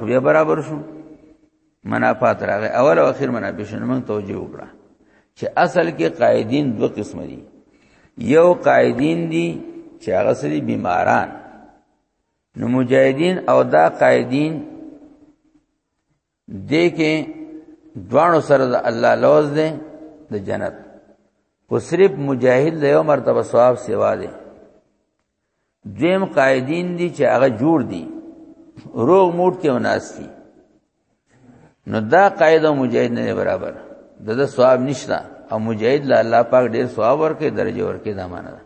بیا برابر شو منافات راغی اول او اخر منافع شنه موږ توجیه وکړه چې اصل کې قائدین دو قسم دي یو قائدین دي چې هغه سړي بیماران نو مجاهدین او دا قائدین دې کې دوانو سره د الله لوز دي د جنت خو صرف مجاهد له یو مرتبه ثواب سیوا دي دویم قائدین دي چې هغه جوړ دي روغ مورته وناسي نو دا قائد او مجاهد نه برابر د د ثواب نشته او مجاهد له الله پاک ډیر ثواب ورکړي درجه ورکړي دا معنا ده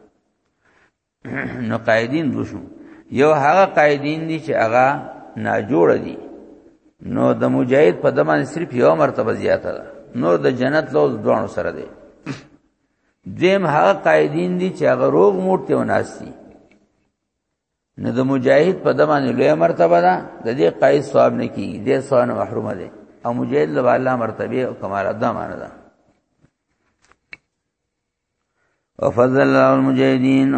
نو قائدین دوشو یو هغه قائدین دي چې هغه نا جوړ دي نو د مجاهد په دمانه صرف یو مرتبه زیاته ده نور د جنت لوز دوانو سره دی دیم هغه قائدین دي چې هغه روغ موټي وناسي نو د مجاهد په دمانه لوی مرتبه ده د دې قائد ثواب نه کیږي د ثواب محروم دي او مجاهد له الله مرتبه او کمال ادا مان ده وفضل الله المجاهدین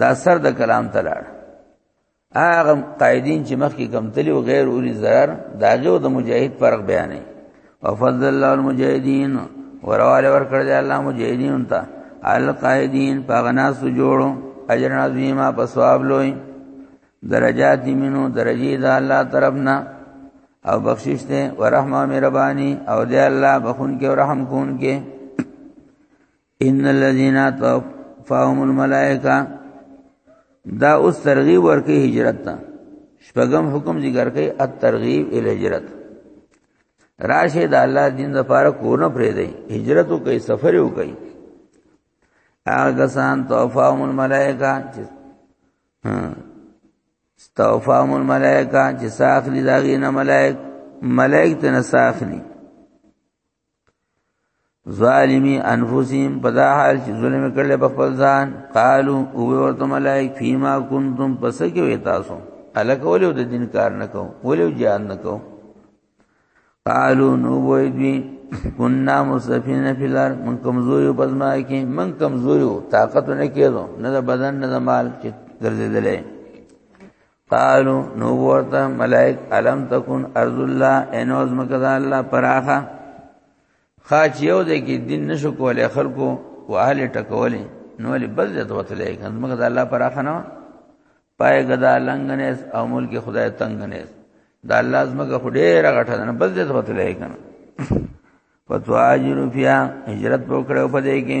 دا سر د کلام تلار هغه قائدین چې مخکې کم تلی او غیر اولی zarar داغه د مجاهد فرق بیانې او فضل الله المجاهدین ورواله ور کړ دی الله مجاهدین ته القائدین پاغناس جوړو اجر عظیمه په ثواب لوی درجات منو درجی د الله طرفنا او بخشش ته ورحمه مهرباني او دی الله بخون کې او رحم کون کې ان الذين توفاهم الملائکه دا اوس ترغیب ورکې هجرت ته شپږم حکم ذکر کوي الترغیب ال هجرت راشه د الله دین لپاره کو نه پرې دی هجرت کوي سفر کوي هغه سان توفاهم الملائکه چې توفاهم الملائکه چې ساخلی داغي نه ملائک ملائک ته نه ساخلی ظالمی انفسهم په دا حال چې ظلم کړل په خپل ځان قالو او ورته ملائک فيما كنتم پس کې وې تاسو الک ولې د دین کار نه کو ولې جهاد نه کو قالو نو وې دوی كنا مصفين في الارض من کمزوري په ځما کې من کمزوري طاقت نه کېدو نه د بدن نه د مال چې ګرځېدلې قالو نو ورته ملائک علم تکون ارض الله انوز مکدا الله پراخه خاچ یو د کې دین نشو کولای خلکو واهل ټکولې نو لې بل ځای وتلې کنه مکدا الله پراخه نه پای غدا لنګنس او ملک خدای تنگنس دا الله زمګه خډې راغټه نه بل ځای وتلې کنه فتواجر فیا هجرت وکړو په دې کې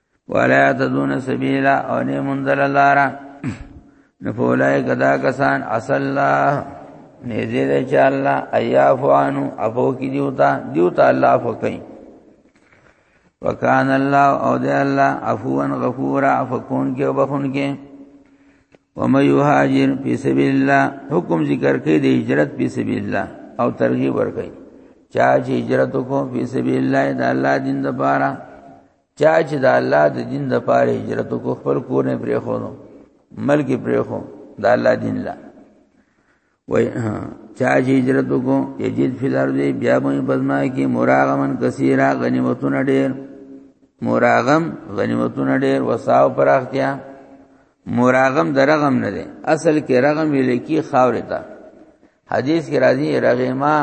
ولا تدون سبیلا او نه منزل لارا نفولای کدا کسان اصل الله نزید چې الله ایافوانو ابو کی دیوتا دیوتا الله فقین وکان الله او دی الله عفوا غفورا فكون کې وبخون کې ومن يهاجر في سبيل الله حکم ذکر کې د هجرت په سبيل الله او ترغیب ورکړي چا چې هجرت کو په سبيل الله د الله دین لپاره چا چې د الله د دین د پاره هجرت کو خپل کور نه پرې خونو ملک پرې خو د الله دین لا وای چا چې هجرت کو یجد فی الارض بیا به پزما کې مراغمن کثیره غنیمتونه ډېر مراغم غنیمتونه ډېر وساو پراختیا مراغم درغم نه دی اصل کې رغم ویل کی خاورې ته حدیث کې راځي رغما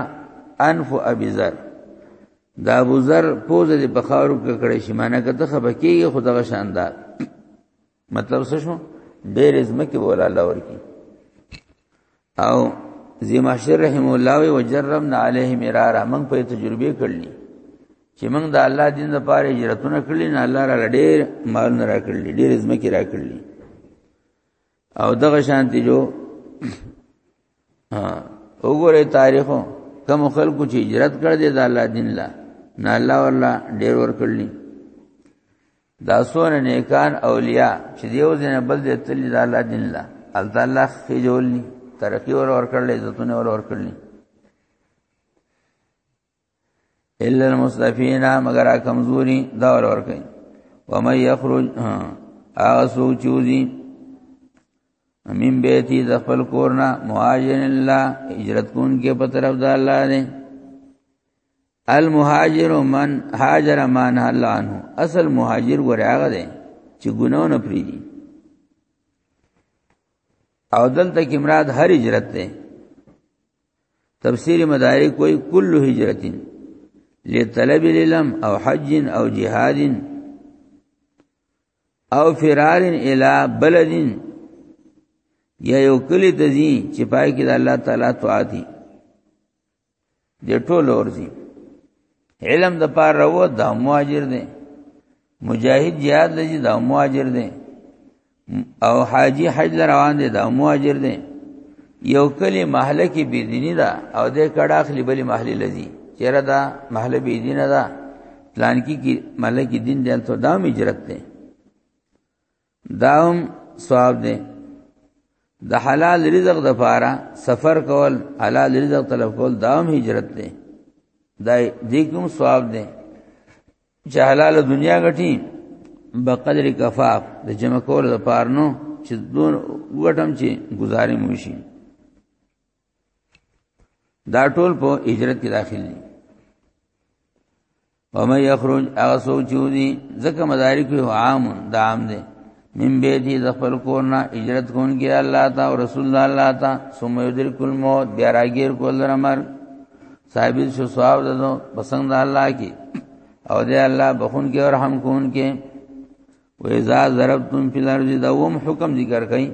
انف ابي ذر دا ابو ذر پوز دې په خاورو کې کړې شي معنی کته خبر کېږي خدغه شاندار مطلب څه شو ډېر زمکه بولا لور کی او زماشر رحم الله و جرمنا علیه مرارا من په تجربه کړلی چې موږ د الله دین لپاره هجرتونه کړلې نه الله را ډېر مال نه را کړلې ډېر زمکه را کړلې او دغه شانتی جو وګوره تاریخو کوم خلکو چې هجرت کړ دې د الله دین لا نه الله والله ډیر ور کړلی دا سونه نیکان اولیاء چې دیو دین بل دې تل د الله دین لا الله الله خې جوړلی ترقی ور ور کړل عزتونه ور ور کړل الا المستفین مگر کمزوري دا ور ور کوي و مې یخرج هغه سوق چوزي امین بیتی د خپل کورنا مهاجر الله هجرت کون کې په طرف د الله دی المهاجر من هاجر من الله عنه اصل مهاجر ور هغه دی چې ګناو نه پریږي او دلته کې مراد هر هجرت ده تفسیر مدارک کوئی کل هجرت لطلب العلم او حج او جهاد او فرار الى بلد یا یو کلی ته ځي چې پای کې د الله تعالی طاعت دي د ټولو ورځي علم د پاره وو د مهاجر دي مجاهد جهاد لږی دا مو اجر دی او حاجی حج روان دی دا مو اجر دی یو کلی محله کې بيدینی ده او د کډه اخلي بلی محله لذي چیرې دا محله بيدینه ده پلان کې کې محله کې دین دین ته دام اجرت ده داوم ثواب دی د حلال رزق د پاره سفر کول حلال رزق طلب کول داوم هجرت دی دا دې کوم ثواب دی چې حلال دنیا غټي بقدر کفاف د جمع کول د پاره نو چې دون وټم چې گزارې موشي دا ټول په هجرت کې داخل دي ومه یخرج هغه سوچو دي ځکه مدارک هو عام د عام دي من بیتی د خپل کورنا هجرت کون کې الله تا او رسول الله الله تا ثم یدرک الموت بیا راګیر کول درمر صاحب شو ثواب ددو پسند الله کې او دې الله بخون کې او رحم کون کې و اذا ضربتم فی الارض دوم حکم ذکر کئ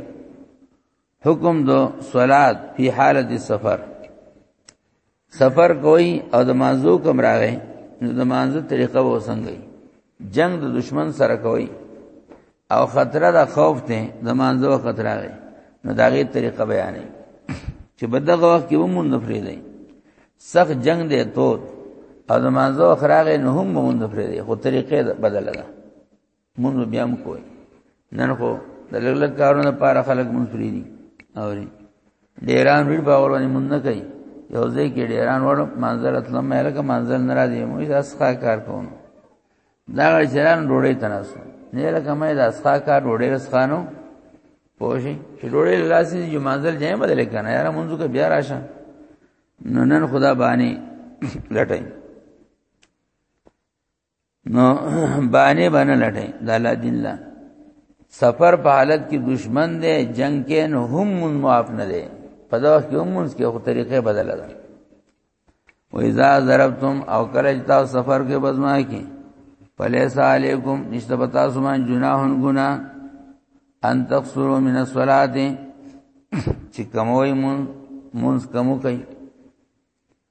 حکم دو صلات فی حالت سفر سفر کوي او د مانزو کم راغی نو د مانزو طریقه و څنګه جنگ د دشمن سره کوي او خطر د خوف ته د مانزو خطر راغی نو داغه طریقه بیانې چې بدغه وخت کې ومون نه فرې دی سخت جنگ دی توت او د مانزو خراغه نه هم مون نه فرې دی خو طریقې بدل ده مونږ بیا هم کوی نن خو د لګ لګ کارونو لپاره خلک مونږ کړی دي اوري ډیران وی باور باندې مونږ نه کوي یو ځای کې ډیران وړ منظر اتلم مې لکه منظر نه راځي مو دا اسخا کار کوم دا چران ډوړې تناسو نه لکه مې دا اسخا کار ډوړې رسخانو پوښي چې ډوړې لاسي جو منظر ځای بدل کنه یار مونږ کو بیا راشه نو نن خدا باندې لټای نو باندې باندې لټه د الله دین لا سفر په حالت کې دشمن دی جنگ کې نو هم مون معاف نه دی په دا وخت کې هم مونږ کې خو طریقې بدله ده و اذا ضربتم او کله چې تاسو سفر کې بزما کې فلیس علیکم نشته پتا سمان جناحن گنا ان تقصروا من الصلاه چې کموي مون مونږ کمو کوي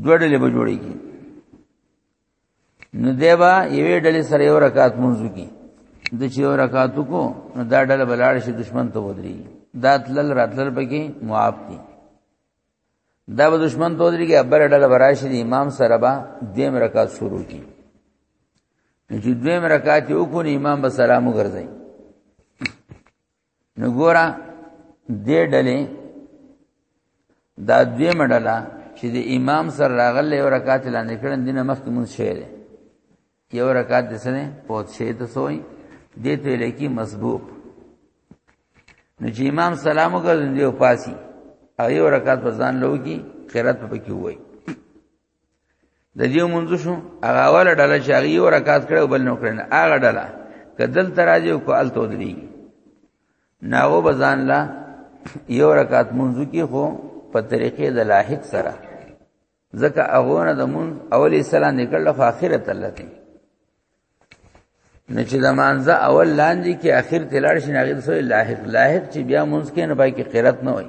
دوه ډلې به جوړيږي نو دیبا یوې ډلې سره یو رکعت مونږ کی د چې یو رکعت کو نو دا ډله بلاړ شي دشمن ته ودري دا تلل راتلل پکې معاف دي دا به دشمن ته ودري کې ابر ډله براشي د امام سره با دیم رکعت شروع کی چې دویم رکعت یو کو امام به سلام وګرځي نو ګورا دې ډلې دا دوی مډلا چې د امام سره راغله یو رکعت لاندې کړن دینه مخکې مونږ شعر یو رکعت د سنه پوت شي ته سوې دې ته لکی مسبوق نو چې امام سلام وکړ دی او پاسي او یو رکعت په ځان لوګي قرات په کې وای د دې مونږ شو هغه اوله ډله چې هغه یو رکعت کړو بل نو کړنه هغه ډله کدل تراجه کو ال تو دی ناو بزان لا یو رکعت مونږ کی خو په طریقې د لاحق سره ځکه هغه نه د مونږ اولی سلام نکړل خو اخره تلته نه چې د مانزه اول لاندې کې اخر تلاړ شي ناغیر سو لاحق لاحق چې بیا مونږ کې نه پای کې قرت نه وای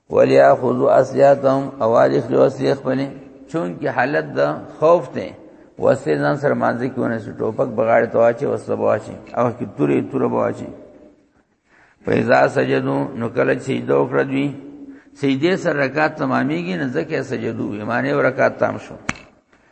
ولیا خذو اسلیاتهم اوالخ لو اسلیخ پنه چون کی حالت دا خوف ته وسه ځان سره مانځي کونه چې ټوپک بغاړې ته واچي وسه بواچي او کی تورې تور بواچي فیضا سجدو نو کله چې سجده وکړه دوی سجده سره رکعت تمامېږي نه ځکه سجدو یمانه رکعت تام شو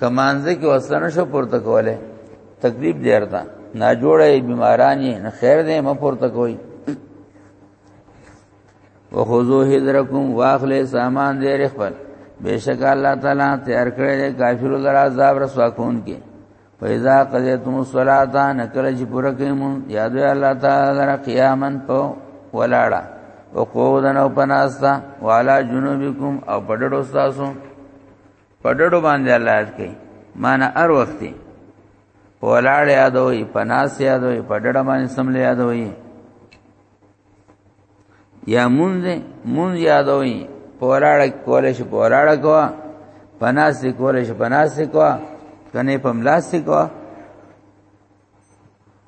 کمانځه کې وسله نشو پورته کوله تکلیف دی ارته نا جوړه بیماران یې نه خیر دې م پورته کوي وخذو حذرکم واخلې سامان دې رخبل بیشک الله تعالی تیار کړی دی کافر لر عذاب رسوا کون کې فیزا قضیتم الصلاة نکل چې پوره کیمون یاد الله تعالی را قیامن په ولاړه او قودن او پناستا والا جنوبکم او پډړو تاسو په ډډو باندې الله یاد کوي معنی هر وخت دی په ولاړ یادوي په ناس یادوي په ډډه باندې سمل یادوي یا مونږ مونږ یادوي په ولاړ کولې شي په ولاړ کوا په ناس کولې شي په ناس کوا کنه په ملاس کوا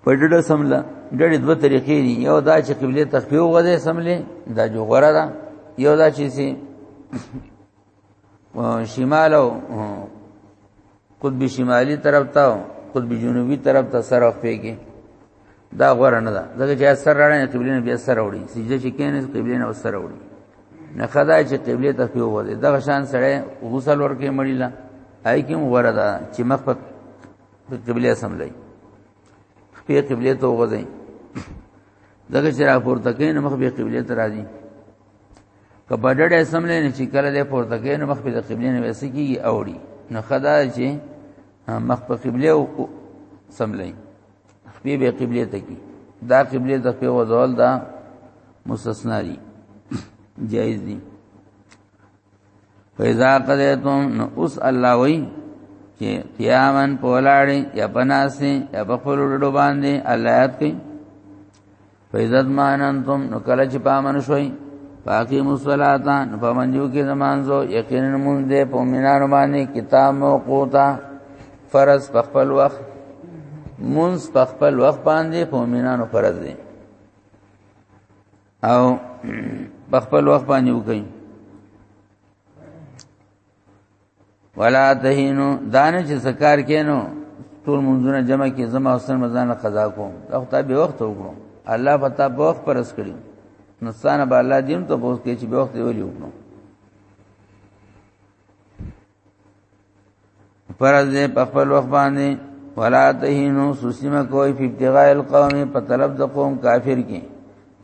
په ډډه سمله ډډه دوه طریقې دي یو دا چې قبله تخفیو غځې سملې دا جو غره ده یو دا چې سي شمال او قطب شمالي طرف ته قطب جنوبي طرف ته سر او پیګي دا غوړه نه ده ځکه چې سر راړنه قبله نه بیا سر وړي سجده چې کینې قبله نه سر وړي نه خدا چې قبله ته پیو وځي دا شان سره غسل ورکې مړی لا آی کوم غوړه ده چې مخ په قبله سم لای په قبله ته وځي دغه چې راپورته کین مخ به قبله ته راځي که په ډډه سم لینې چې کله دې پورته کې نو مخ په قبله نه وسې کیږي اوړي نو خدا چې مخ په قبله او سم لین خپې به قبله ته کی دا قبله د په وزول دا مستثنا دي جائز دي فیضا قدیتم نو اوس الله وای چې قیامن پولاړې یا پناسې یا په خپل ډډو باندې الله یاد کوي فیزت ماننتم نو کله چې پامن شوي پاکی مصلاتان په منجو کې زمانځو یقینا مونږ دې په مینانو باندې کتاب موقوتا فرض په خپل وخت مونږ په خپل وخت باندې په مینانو فرض دي او په خپل وخت باندې وکړي ولا تهینو دانه چې سکار کینو ټول منځونه جمع کې زما حسن مزان قضا کوم دا خو به وخت وګورم الله پتا په وخت پرس کړی نستان به الله دین ته پوس کې چې به وخت ویلی وګورم پرز دې په خپل وخت باندې ولا تهینو سسیمه کوئی په ابتغاء القوم په طلب د قوم کافر کې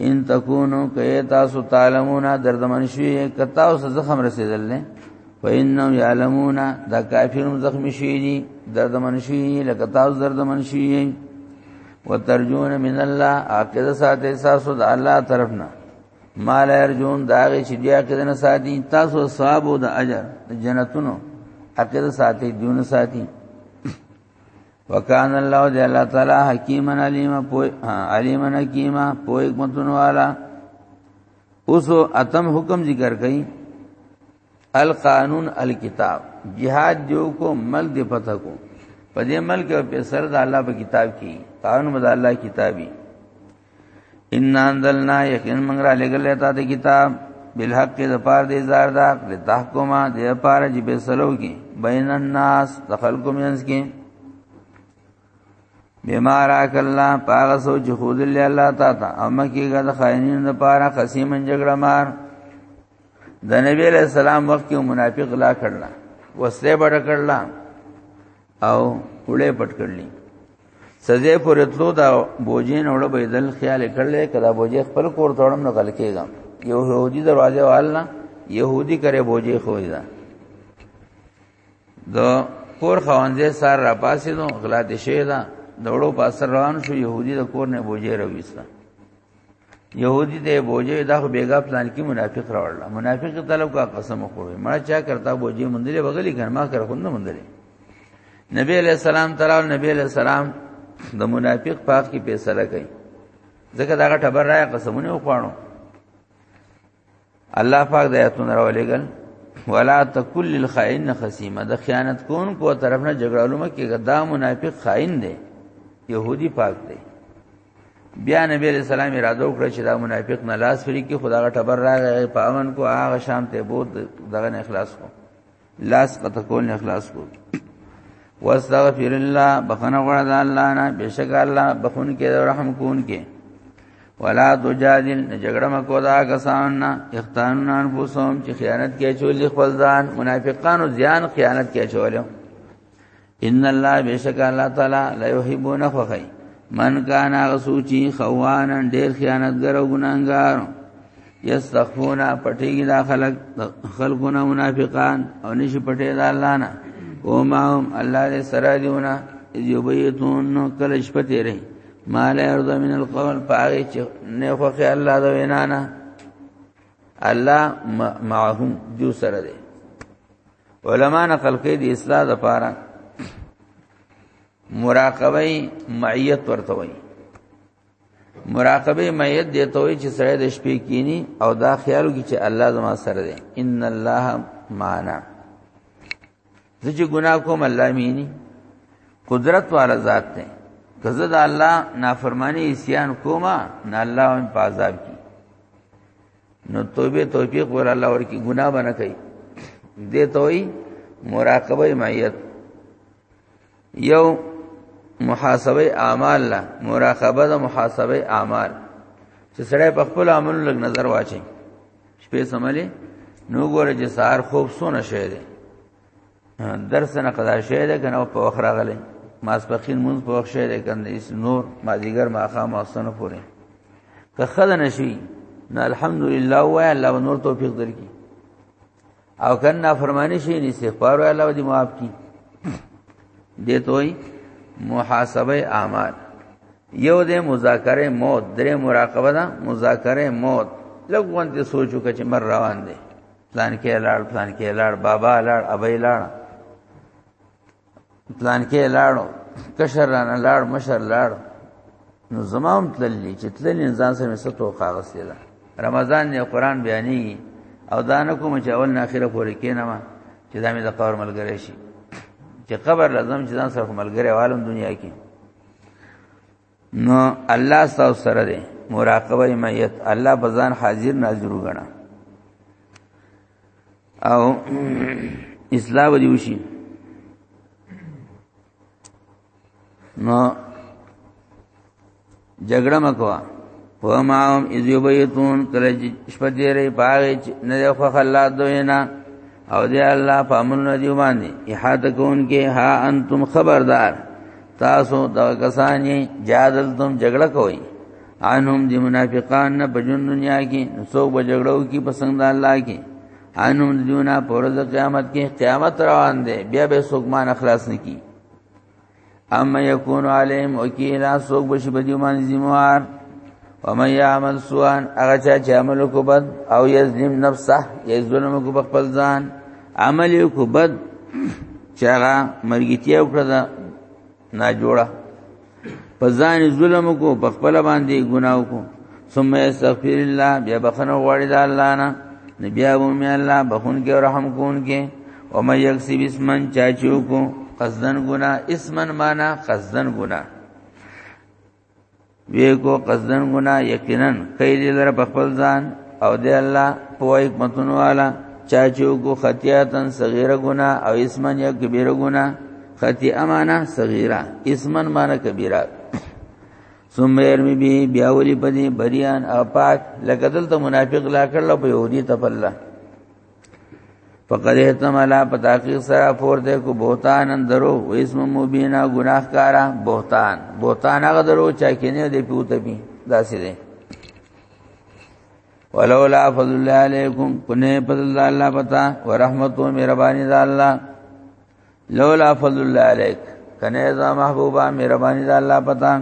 ان تکونو کئ تاسو تعلمون دردمن شوی کتا اوس زخم رسیدل نه فإنهم يعلمون دا کافرون زخم شوی دي دردمن شوی لکه تاسو دردمن شوی وترجون من الله عقیده سات احساس د الله طرفنا مال ارجون داغه چې دی عقیده نه ساتي تاسو ثواب او د اجر د جنتونو عقیده ساتي دیونه ساتي وکان الله دی الله تعالی حکیمن علیم پوی علیمن حکیمه پوی حکمتون والا اوس اتم حکم ذکر کئ القانون الکتاب جهاد دیو کو مل دی پتہ کو پدې مل کې په سر د الله په کتاب کې قانون د الله کتابي ان انزلنا یقین من را لګل تا د کتاب بالحق د پار دې زار دا له تحکما د پار چې به سلو کې بین الناس د خلکو مینس کې بما راک الله پاغ سوچ خود الله الله تا تا اما کېګه د خاینین د پار قسیمن جګړه مار د نبی علیہ السلام وخت کې منافق لا کړل وسله بڑا کړل او وړې پټ کړلې سزه پورې تلو دا بوجین وړ به دل خیال کړلې کدا بوجې خپل کور توړم نه غل کېږم یو يهودي دروازه والنا يهودي کرے بوجې خو دا د کور خوانځه سار را پاسې نو غلا دي شه دا دوړو پاسر روان شو يهودي د کور نه بوجې رويسته يهودي ته بوجه دا خو بیګا پلان کې منافق راوړل منافق طلب کا قسم خوړې ما چا کرتا بوجه مندلې بغلی کړه ما کړ خو نه مندلې نبی علیہ السلام تراو نبی علیہ السلام د منافق پاک کې فیصله کوي ځکه دا ټبر راي قسمونه وخوانو الله پاک د آیاتونو راولېګل ولا تکل للخائن خصیمه د خیانت کون کو طرف نه جګړه علومه کې غدا منافق خائن دی يهودي پاک دی بیا نبی علیہ السلام اراده وکړه چې دا منافق نه لاس فری کې خدا غټ بر راغی په امن کو هغه شام ته بود دغه اخلاص کو لاس قطع کول نه اخلاص کو واستغفر الله بخنه غړه د الله نه بشک الله بخون کې او رحم کون کې ولا تجادل جګړه مکو دا کسان نه اختانون انفسهم چې خیانت کې چول خپل ځان منافقانو ځان خیانت کې چول ان الله بیشک الله تعالی لا یحبون خوخی من کان غسوچی خوانا ډیر خیانتګر او ګناګار یستخفون پټیږي دا خلق خلقونه منافقان او نشي پټې دا الله نه او ما هم الله دې سره دیونه یوبیتون نو کله شپه تیرې مال ارض من القول پاره چې نه خوخه الله دا وینا نه الله معهم جو سره دی علما نقل کوي د اصلاح لپاره مراقبه معیت ورته وایي مراقبه معیت دی ته وایي چې سړی د شپې کینی او دا خیال کوي چې الله زما سره دی ان الله معنا زه چې ګناه کوم الله مینی قدرت والا ذات دی که زه د الله نافرمانی اسیان کومه نه الله هم په عذاب کی نو توبه توفیق ور الله ورکی ګناه بنه کوي دې توي مراقبه معیت یو محاسبه اعمال لا مراقبه د محاسبه اعمال چې سړی په خپل عمل لګ نظر واچي شپې سملي نو ګوره چې سار خوب سونه شه دي درس نه قضا شوی دی کنه په وخت راغلی ماسپخین مونږ په وخت شوی دی کنه اس نور مازیګر ماخام اوسنه پورې که خدای نشي نه الحمدلله و الله نور توفیق درکې او کنه فرمانی شي نه استغفار او الله دې معاف کی دې توي محاسبه اعمال یو دې مذاکره موت درې مراقبه ده مذاکره موت لګوان ته سوچو کچ مر روان دي پلان کې لاړ پلان کې لاړ بابا لاړ ابي لاړ پلان کې لاړ کشر رانه لاړ مشر لاړ نو زمام تللی چې تللی انسان سره ستو کاغذ لیلا رمضان نه قران بیانې او دا نه کوم چې اول نه اخره پورې کینم چې دا مې د قبر ملګری شي چې قبر لازم چې ځان سره ملګری عالم دنیا کې نو الله تاسو سره دی مراقبه میت الله بزان حاضر ناظر وګڼه او اصلاح ودی وشي نو جګړه مکوا و ماهم اذ یبیتون کله شپه دې ری پاغ نه خو خلا دوینا او دې الله پامن نه دی باندې احاطه کون کې ها انتم خبردار تاسو دا کسان یې جادل تم جګړه کوي انهم دی منافقان نه بجون دنیا کې سو بجګړو کې پسند الله کې انهم دی نه پرز قیامت کې قیامت روان دی بیا به سوګمان اخلاص نه کی اما یکون علیم وکیلا سوګ بشي بدیومان زموار ومن يعمل سوءا اغه چا چې عمل کو بد او یظلم نفسه یظلم کو خپل ځان عمل یو کو بد چاغه مرګیتیا وکړه دا نا جوړه په ځان ظلم کو په خپل باندې ګناو کو ثم استغفر الله بیا بخنه غواړي د الله نه نبی ابو می الله بخون کې رحم کون کې او مې یکسب اسمن چاچو کو قصدن ګنا اسمن معنا قصدن ګنا وی کو قصدن گنا یقینا کید لره په خپل ځان او دی الله په حکمتونو والا چا چې کو خطیاتن صغیره گنا او اسمن یا کبیره گنا خطی امانه صغیره اسمن معنی کبیره ثم يرمي به بیا ولی پدی بریان او پاک لکه دلته منافق لا کړل په یهودی تفلا فقد احتم علا په تحقیق سره پورته کو بهتان درو و اسم مبینا گناهکارا بهتان بهتان هغه درو چا کینه دی پیوته پی داسې دی ولولا فضل الله علیکم کنه فضل الله پتا ورحمت و مهربانی ذا الله لولا فضل الله علیک کنه ذا محبوبا مهربانی ذا الله پتا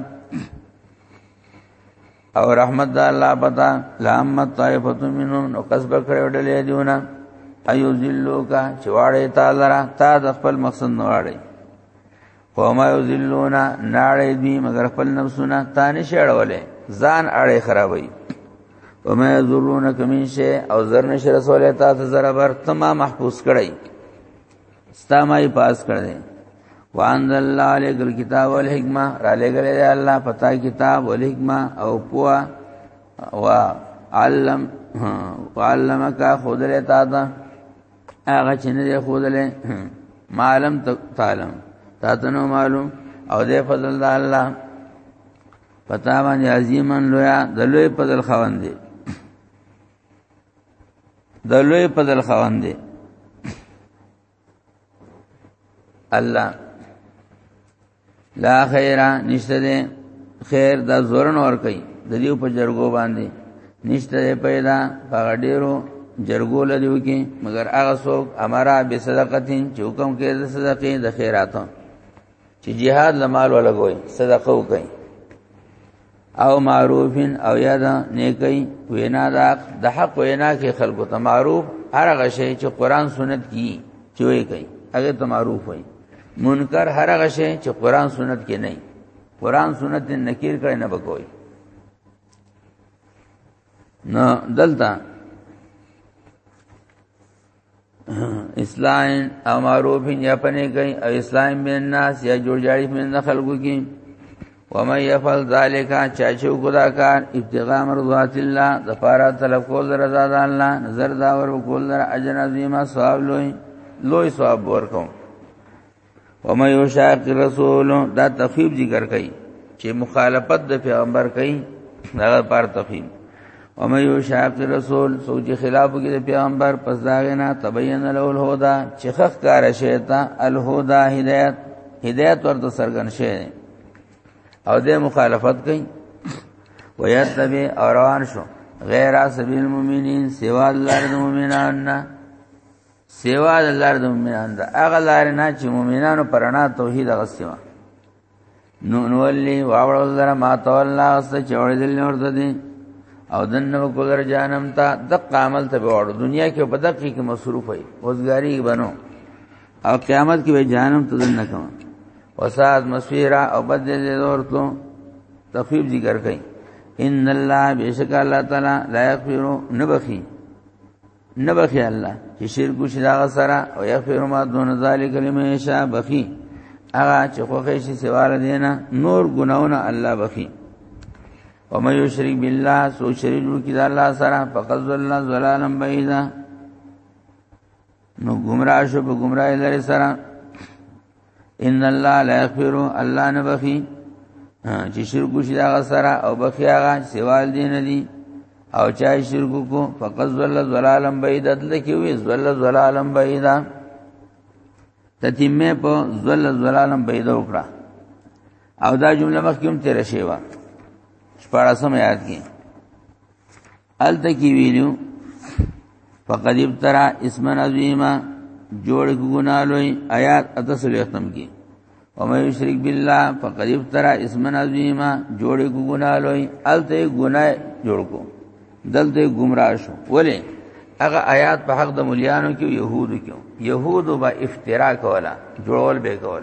او رحمت د الله پتا لامه طائفه منهم نو قصب کړو ډلې دیونه ایو ذلوکا چواړې تعالی را تا د خپل مقصد نه واړې وما یذلونا ناړې دی مگر خپل نفسونه تانه شړولې ځان اړې خرابې وما یذلونک من شی او زر نشر رسول تا ته زربر تما محفوظ کړی ستا ما پاس کړ دې وان الله علیک الكتاب والحکمه را لګل دی الله پتا کتاب والحکمه او پوا او علم علمک خودل تا دا هغه چې نه دی خودل معلم تعلم تا ته نو معلوم او دې فضل الله پتا باندې عظیمن لویا د لوی فضل خوان دی د لوی په دل خوان دی الله لا خیره نشته ده خیر دا زورن ور کوي د دیو په جرګو باندې نشته پیدا په ډیرو جرګو لدیو کې مگر هغه څوک امرا به صدقتین چې حکم کې د صدقې د خیراتو چې jihad لمال ولګوي صدقه وکړي او معروف او یاد نیکی وینا دا د حق وینا کې خلکو ته معروف هر غشي چې قران سنت کی چې وی کوي هغه ته معروف وي منکر هر غشي چې قران سنت کې نه قران سنت نه نکیر کړي نه بکوي نو دلته اسلام او معروف یا پنه کوي او اسلام بین الناس یا جوړ جاړي من خلقو کې ومن يفعل ذلك چاچو ګدا کار ابتغاء مرضات الله ظفارا طلب کول رضا د الله نظر دا ور کول اجر عظیم ثواب لوی لوی ثواب ورکوم ومن یشاق رسول دا تخفیف ذکر کړي چې مخالفت د پیغمبر کوي دا پر تخفیف ومن یشاق رسول سوچ خلاف کې د پیغمبر پس دا غنا تبین له الهدى چې خخ کار شیطان الهدى هدایت هدایت ورته سرګن شي او د مخالفت کوي ويتبع اوران شو غیر سبیل المؤمنین سوا الله المؤمنان سیوا د لار د مؤمنان دا هغه لار نه چې مؤمنانو پرانا توحید غسیوا نو نولی واوړل در ما تولا است چوړې دل نور ددی او دنو کولر جانم تا د قامل ته وړ دنیا کې په دقیق کې مصروف وي اوسګاری بنو او قیامت کې به جانم ته دن کوم وسات مسیرا او بدل دور تو تخفیف ذکر کئ ان الله بیشک الله تعالی لا یغفر نبخی نه بخي الله چې شرک وشي دا سره او یغفر ما دون ذلک لمن یشاء بخي هغه چې خوښه شي سوال دینه نور ګناونه الله بخي ومن یشرک بالله سو شرک وکړي دا الله سره فقد ضل ضلالا بعیدا نو گمراه شو په گمراهی لري سره ان الله لا یغفر الله نه بخي چې شرک شي دا سره او بخي هغه سوال دین دي او چا شرک کو فقط ذل ذلالم بعید دل کې وي ذل ذلالم بعیدا تتیمه په ذل ذلالم بعید وکړه او دا جمله مخکې هم تیر شوی و شپارسم یاد کی الته کې ویلو فقد ابترا اسمن عظیما جوړ ګنا لوی آیات اتسل ختم کی او مې شرک بالله فقد ابترا اسمن عظیما جوړ ګنا لوی الته ګنا جوړ کو دلته گمراه شو ولی هغه آیات په حق د مليانو کې يهودو کې يهودو با افترا کولا جوړول به کول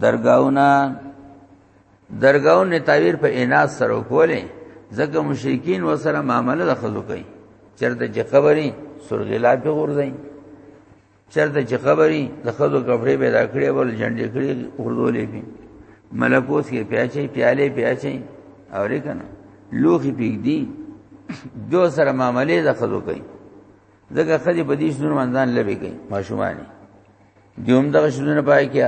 درگاونه درگاون نه تعبیر په اناث سره کولې ځکه مشرکین وسره معامله د خزو کوي چرته چې خبري سرغلا په غورځي چرته چې خبري د خزو کپڑے پیدا کړي ول جنډې کړي غورځولې پی ملکوس کې پیاچې پیاله پیاچې اورې کنه لوخي پیګ دی دو سره معاملې د خزو کوي ځکه خځه بدیش نور منځان لبي کوي ماشومانی دیوم دغه شونه پای کې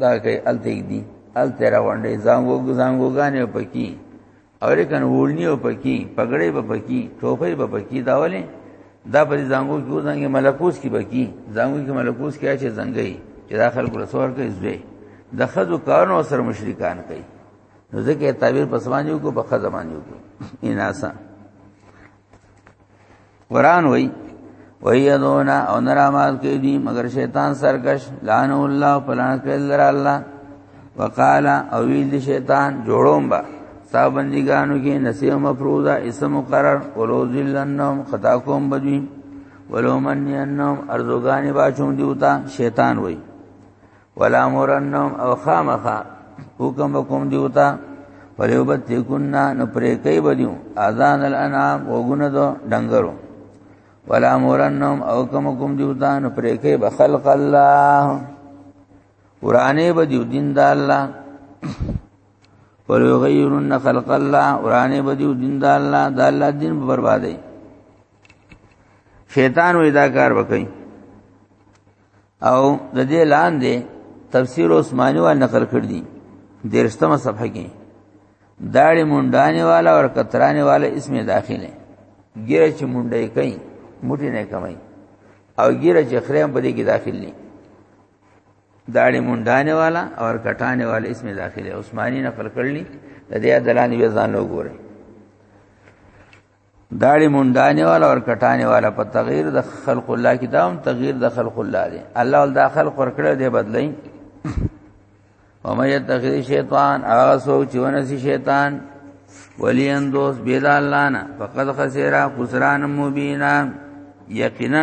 دا کوي الته دی الته را وندې زنګو زنګو غانې پکی اور کن وړنی او پکی پګړې په پکی ټوپې په پکی داولې دا په زنګو کې زنګي ملکوس کې پکی زنګو کې ملکوس کې اچي زنګي چې داخل کول سور کې زوی د خزو کارونو سره مشرکان کوي نو ځکه تعبیر پسمانیو کو په خزمانیو کو اناسا قران وای ویدونا او نرامات کې دي مگر شیطان سرکش لعن الله فلان کړل الله وقال او ویل شیطان جوړوم با صاحب بندګانو کې نسیه مفروضه اسم مقرر ولوذلنهم خطا کوم بدوی ولومنینهم ارزوګانی باچوم دیوتا شیطان وای ولا مورنم او خامخا حکم کوم دیوتا فلیوبت تکنا نو پرې کوي بدیو اذان الانعام وګونه دو ډنګرو ولا مورنم او کوم کوم دیوتا نو پرې کوي بخلق الله قرانه بدیو دین د الله ولغیرن خلق الله قرانه بدیو دین د الله د الله دین بربادي شیطان وې دا کار وکړي او د دې لاندې تفسیر عثماني ول نقل کړ دي دیرشتمه صفحه کې داړي مونډانه والا او کترانه والا اسمه داخله ګیره چې مونډه کوي موټی نه کوي او ګیره چې خریم په دې کې داخل نه داړي مونډانه والا او کټانه والا اسمه داخله عثماني نقل کړلی د دې دلانی وزن وګورئ داړي مونډانه والا اور کټانه والا په تغییر د خلق الله کې دام تغییر د خلق الله دی الله ول داخل قر کړه دی بدلای او مې تغیر شیطان هغه سوچ چې ونسی شیطان ولین دوست بيد الله نه فقد خسرا خسران مبینا یقینا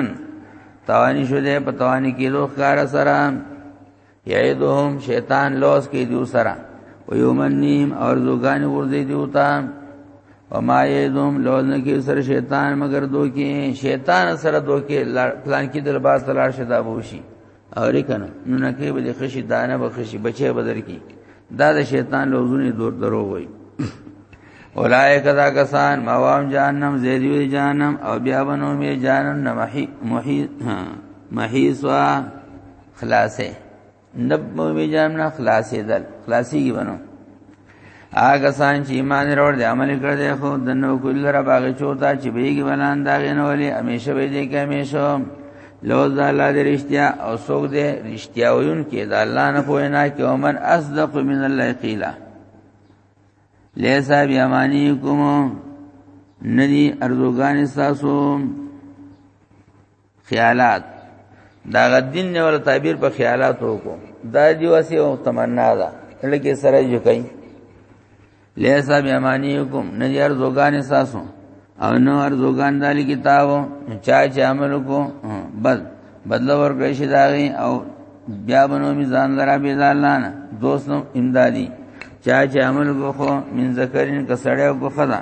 توانی شو دې په توانی کې لوخ کار سره یعیدهم شیطان لوس کې دیو سره و یومنیم ارزوګان ورځي دیو تا و ما یعیدهم لوس نه کې سره شیطان مگر دوکي شیطان سره دوکي پلان کې د لباس تلاش شدا بوشي اور کنه نو نه کې به خشي دانه به خشي بچي بدر کې دا د شیطان لوزونه دور درو وای اولائک دا کسان موام جهنم زیدیو جهنم او بیا بنو می جهنم محی محی محیصا خلاصې نب مومی جام نه خلاصې دل خلاصې کی بنو آګه سان چې ایمان وروړ دې عمل کړ دې خو دنو کل را باغ چوتا چې بیګ بنان دا غنولې همیشه به دې کې همیشه لو ذا الله دې رښتیا او سوګ دې رښتیا ویون کې دا الله نه پوهه نه کې ومن اصدق من الله قیلا لیسا بیامانی کوم ندی ارزوګان ساسو خیالات دا غدین نه ول تعبیر په خیالات وکړو دا دی واسه او تمنا ده لکه سره جو کوي لیسا بیمانیکم نجر زوګان ساسو او نو هر زوګان دالی کتاب چا چې عمل کو بس بدل ورکړی شي داغي او بیا بنو می ځان لرا بی ځالان دوستو امدادي چا چې عمل کو خو من ذکرین کسړیو کو خدا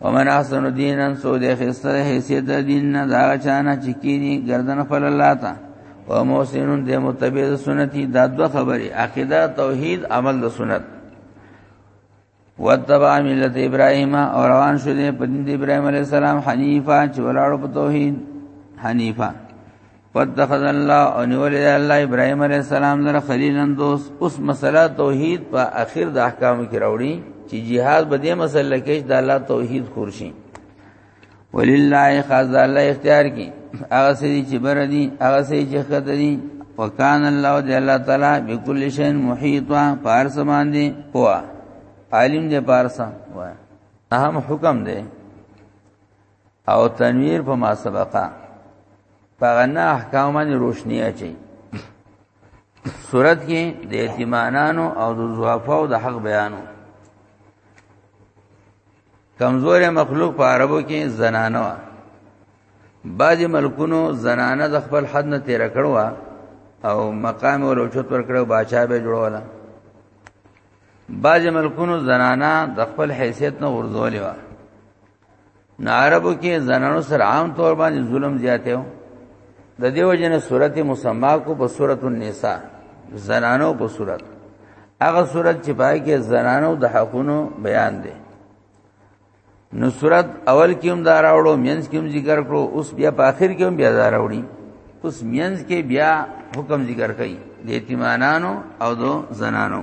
ومن احسن دینن سو د خسته حیثیت دین نه دا چانه چکینی گردن خپل الله تا او موسینون د متبع سنتي دا دو خبري عقیده توحید عمل د سنت وتبع ملت ابراهیم او روان شو د پدین د ابراهیم علی السلام حنیفه چې ولاړو په توحید حنیفه واتخذ الله او نیول الله ابراهيم عليه السلام در خلیلن دوست اوس مسله توحید په اخر د احکام کې راوړي چې jihad به دې مسله کې د الله توحید خورشي ولله خاص الله اختیار کی هغه سې چې بر دي هغه سې چې خد دي وکان الله دې الله تعالی بكل شيء محيط پارس باندې پوا عالم دې پارسا وای اهم حکم دې او تنویر په ما سبقه پغنا احکام باندې روشنی اچي صورت کې د یتیمانانو او د زوافو د حق بیانو کمزور مخلوق په عربو کې زنانه وا بعضی ملکونو زنانه د خپل حد نه تیر کړو او مقام او لوچت پر کړو باچا به جوړولا بعضی ملکونو زنانه د خپل حیثیت نه ورزولې وا نه عربو کې زنانو سره عام طور باندې ظلم زیاته و د دیو جن صورت مسما کو په صورت النساء زنانو په صورت هغه صورت چې پای کې زنانو د حقونو بیان دی نو صورت اول کې هم دا راوړو مینس کې هم ذکر کړو اوس بیا په آخر کې هم بیا دا راوړي اوس مینس کې بیا حکم ذکر کړي د یتیمانانو او د زنانو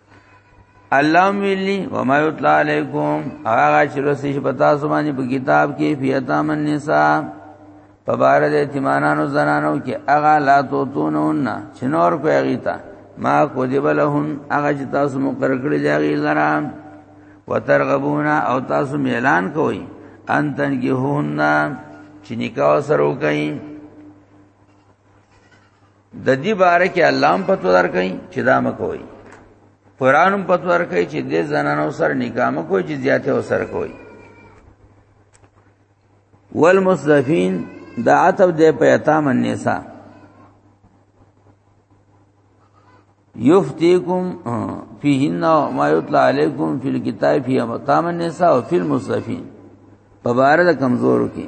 الله ویلی و ما یتلا علیکم هغه چې رسې په تاسو باندې په کتاب کې فیتام النساء په بار د یتیمانو زنانو کې هغه لا توتونون چې نور کوي غیتا ما کو دی بلهن هغه چې تاسو مقرر کړی دی غی لرا وترغبون او تاسو اعلان کوئ ان تنګهون چې نکاح سره وکئ د دې باره کې الله هم پتو درکې چې دا مکوئ قران هم پتو درکې چې دې زنانو سره نکاح مکوئ چې زیاته وسر کوئ والمصدفین دا عتب دې په یتام النساء یفتیکم فیهن ما یطلع علیکم فی الكتاب فی مقام النساء او فی المصدفین په بار د کمزورو کې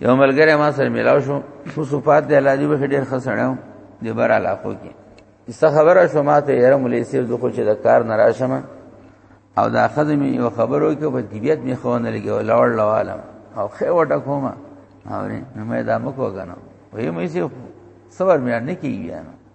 یو ملګری ما سره ملاو شو خو صفات دی الله دې به ډېر خسړم د بر علاقو کې څه خبره شو ما ته یې مولې سیر دغه چې د کار نه راشم او دا خدمه یو خبرو کې په طبیعت می خو نه لګي ولور لوالم او خې وټه کومه اورې نو مې دا مکو غنو وې مې سي صبر مې نه کیږي نو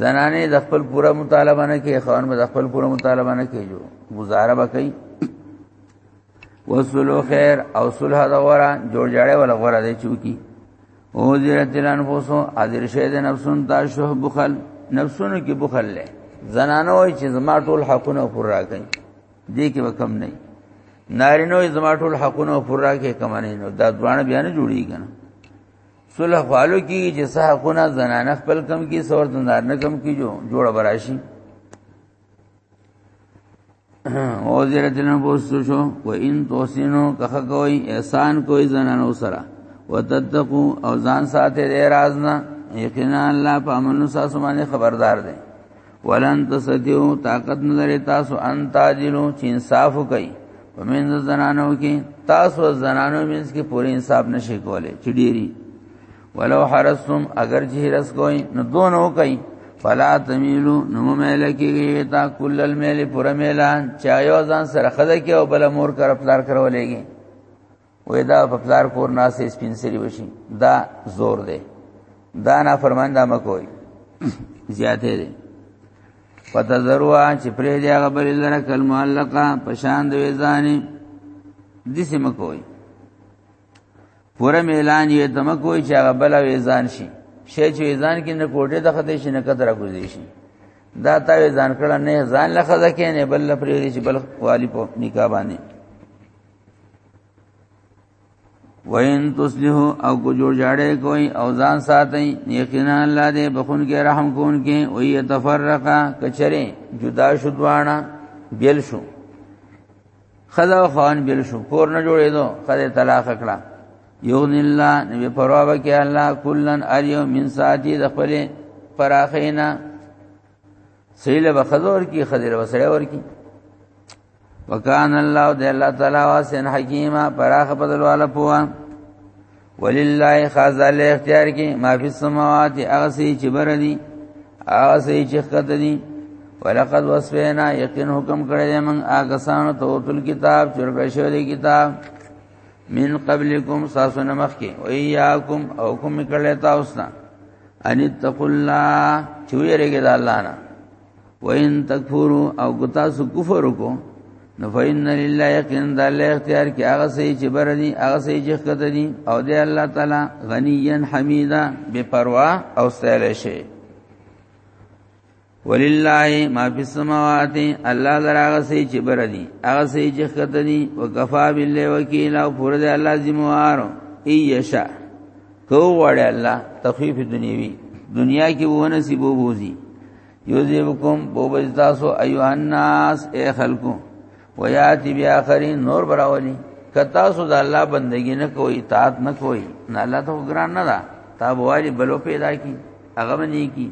زنانه د خپل پورا مطالبه نه کوي خوان به د خپل پورا مطالبه نه کوي جو گزاره وکړي وصلو خیر او صلح دا ورا جوړ جاړه ولا غره دی چوکی او زیرت الانفسو حاضر شه د نفسون تا شوه بخل نفسونو کې بخل لې زنانه وای چې زما ټول حقونه پورا کړي دې کې وکم نه نارینه وای زما ټول حقونه پورا کړي کمانه نو دا دوانه بیان جوړیږي صلح والو کې چې صحقونه زنانه خپل کم کې سور زندار نه کم کې جو جوړ براشي او زیرت نه پوسو شو و ان توسینو کخه کوي احسان کوي زنانو سره وتتقو او ځان ساته دې راز نه یقینا الله په امنو ساسو باندې خبردار دی ولن تستیو طاقت نه لري تاسو ان تاجلو چې انصاف وکړي ومن زنانو کې تاسو زنانو مینس کې پوره انصاف نشي کولای چې ډيري ولو حرستم اگر چې رس کوی نو دونو کوي فلا تميلو نو مېل کېږي تا کل الميل پوره مېلان چا یو ځان سره خده کې او بل مور کر خپلار کرولېږي وې دا په پلار کور ناسې سپین سری وشي دا زور دی دا نه فرمان دا مکوئ زیاته دی فتذروا چې پرې دی هغه بل لره کل معلقه پشان دی ځاني دسی مکوئ پورا میلان یې دم کوئ چې هغه بل ویزان شي شې چې ویزان کې نه کوټه د خدای شي نه کتره کوزي شي دا تا ویزان کړه نه ځان لخذ کې نه بل پرې چې بل والی په نکاح باندې وین تسلیحو او کو جوړ جاړې کوي او ځان ساتي یقینا الله دې بخون کې رحم کون کې او یتفرقا کچره جدا شو دواړه بیل شو خدا خان بیل شو کور نه جوړېدو خدای طلاق کړه یغن الله نبی پروا وکي الله کلن اریو من ساعتی د خپل پراخینا سیله بخزور کی خدای وسړی ور کی وکان الله د الله تعالی واسن حکیمه پراخ بدل والا پوها ولله خازل اختیار کې ما فی السماوات اغسی چې بر دي اغسی چې خد دي ولقد وصفینا یقین حکم کړی موږ هغه سانو توتل کتاب چور کښو دی کتاب من قبلکم ساسو نمخ کې او یاکم او کوم کړه تاسو نه ان تقوا الله چویریږي د الله نه وین تکفورو او ګتا سو کفر کو نو فین لله یقین د الله اختیار کې هغه سي چې بردي هغه سي چې خدای دي او دی الله تعالی غنیان حمیدا بے پروا او ستایل شي ولله ما فی السماوات الله دراغه سي چې بردي هغه سي چې خدای دي وکفا بالله وکیل او پر دې الله ذمہ وارو ایشا کو وړه الله تخفیف دنیوی دنیا کې وونه سی بو بوزي یوزیبکم بو بزتاسو ایو الناس اے خلقو ویاتی بیا اخرین نور براولی کتا سو د الله بندگی نه کوئی اطاعت نه کوئی نه الله ته ګران نه دا تا بوالی بلو پیدا کی هغه باندې کی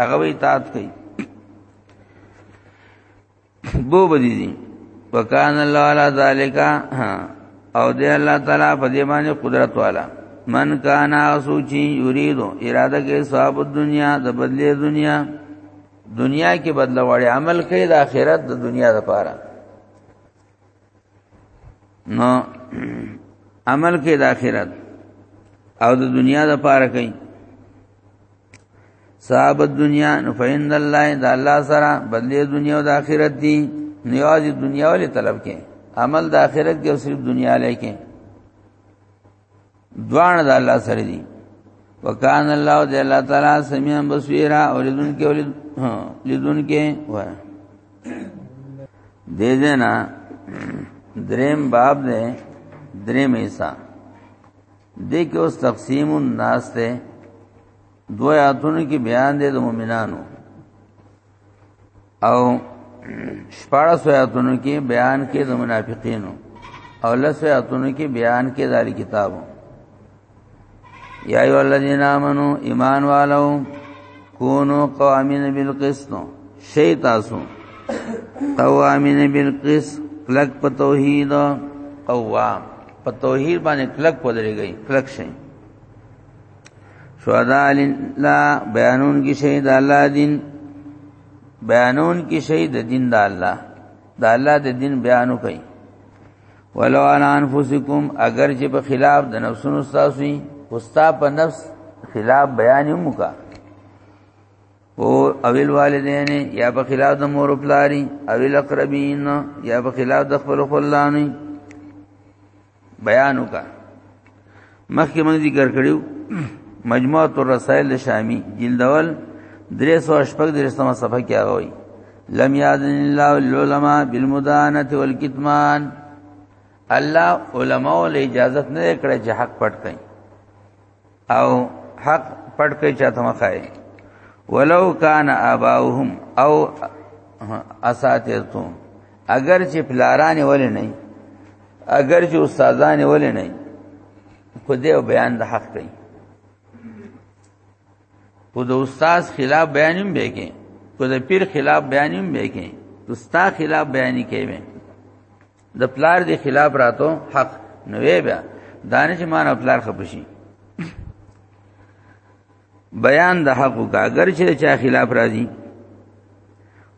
هغه اطاعت کوي بو بدی دي وکان الله علی ذالک او دی الله تعالی په دې باندې قدرت والا من کان سوچي یریدو اراده کې ثواب دنیا د بدلې دنیا دنیا کې بدلوړي عمل کوي د آخرت د دنیا لپاره نو عمل کې د آخرت او د دنیا د پاره کوي صاحب دنیا نو فیند الله د الله سره بدلې دنیا او د آخرت دي نیاز دنیا ولې طلب کې عمل د آخرت کې او صرف دنیا لای کې دوان د الله سره دي وکان الله د الله تعالی سميع بصير اوریدون کې اورید لیدون کې وای دې دینا دریم باب دې دریم ایسا دې کې اوس تقسیم الناس ته دوه آتونو کې بیان دې د مؤمنانو او شپاره سویاتونو کې بیان کې د منافقینو او لسیاتونو کې بیان کې د کتابو یا ایو الذین آمنو ایمان والو کونو قوامین بالقسط شی تاسو قوامین بالقسط کلک په توحید قوام په توحید باندې کلک پدری گئی کلک شي شهدا لله بیانون کی شهید الله دین بیانون کی شهید دین د الله د الله د دین بیانو کوي ولو ان انفسکم اگر چې په خلاف د نفسونو تاسو وي وستا په نفس خلاف بیان هم وکا او اویل والدین یا په خلاف د مور او پلاری اویل اقربین یا په خلاف د خپل خلانو بیان وکا مخکې موږ ذکر کړیو مجموعه الرسائل شامی جلد اول 318 سمه صفحه کې هغه وایي لم یادن الله العلماء بالمدانه والکتمان الله علماء له اجازه نه کړې چې حق پټ کړي او حق پټ کوي چاته مخای ولو کان اباهم او اساتذتهم اگر چې پلاران ولې نه اگر چې استادان ولې نه خو دې بیان د حق کوي خو د استاد خلاف بیان هم به کې خو د پیر خلاف بیان هم به کې استاد خلاف بیان کوي د پلار دی خلاف راتو حق نو وی بیا دانه چې مان پلار خپشي بیان د حق کا اگر چې چا خلاف راځي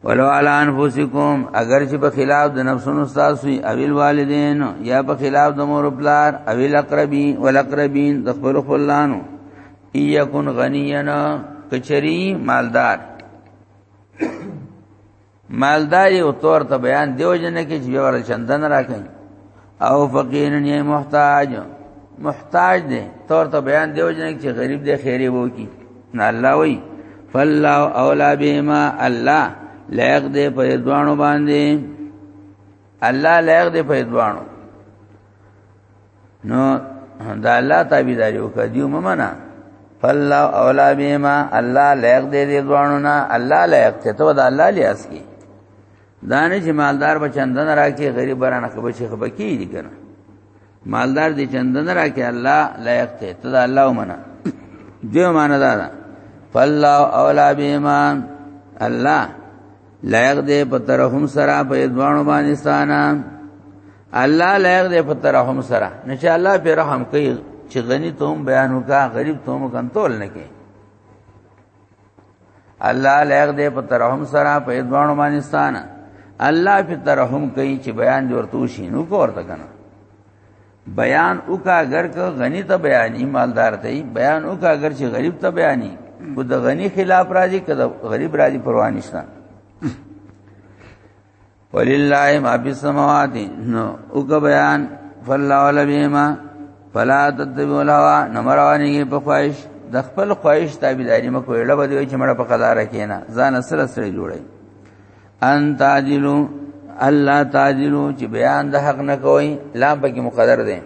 ولو علی انفسکم اگر چې په خلاف د نفسونو تاسو اویل والدین یا په خلاف د مور پلار اویل اقربین ولقربین د خپل خپلانو ایکن غنینا کچری مالدار مالداری او تور ته بیان دیو جن کې چې ور چندن راکې او فقیر نه محتاج محتاج دی تور ته بیان دیو جن چې غریب دی خیره وو کی نه الله وی فالله اولا بما الله لایق دی په دوانو باندې الله لایق دی په دوانو نو دا الله تابعداري وکړه دیو ممنه فالله اولا بهما الله لایق دی دې دوانو نه الله لایق ته ته دا الله لیاس کی دانه چې مالدار به چندن راکې غریب برانه خبر شي خبر کیږي کنه مالدار دې چندن راکې الله لایق ته ته دا الله ومنه دیو معنا دا ده فالله اولا بهما الله لایق دې په ترحم سره په دوانو باندې ستانه الله لایق دی په ترحم سره نه چې الله په رحم کوي چې غنی ته هم بیان وکا غریب ته هم کنټرول نه کوي الله لایق دی په ترحم سره په دوانو مانستان الله په ترحم کوي چې بیان دی ورته شي نو کو ورته کنه بیان وکا اگر که غنی ته بیانې مالدار ته بیان وکا اگر چې غریب ته بیانې کو د غنی خلاف راځي که د غریب راځي پروا نشته ولله ما فی السماوات نو او کا بیان فلا ولا بیما فلا تتبعوا الهوى نمروانی په خواهش د خپل خواهش تابعداري مکو اړه بده چې مړه په قضا راکینا ځان سره سره جوړي ان تعجلوا الله تعجلوا چې بیان د حق نه کوي لا پکې مقدر دي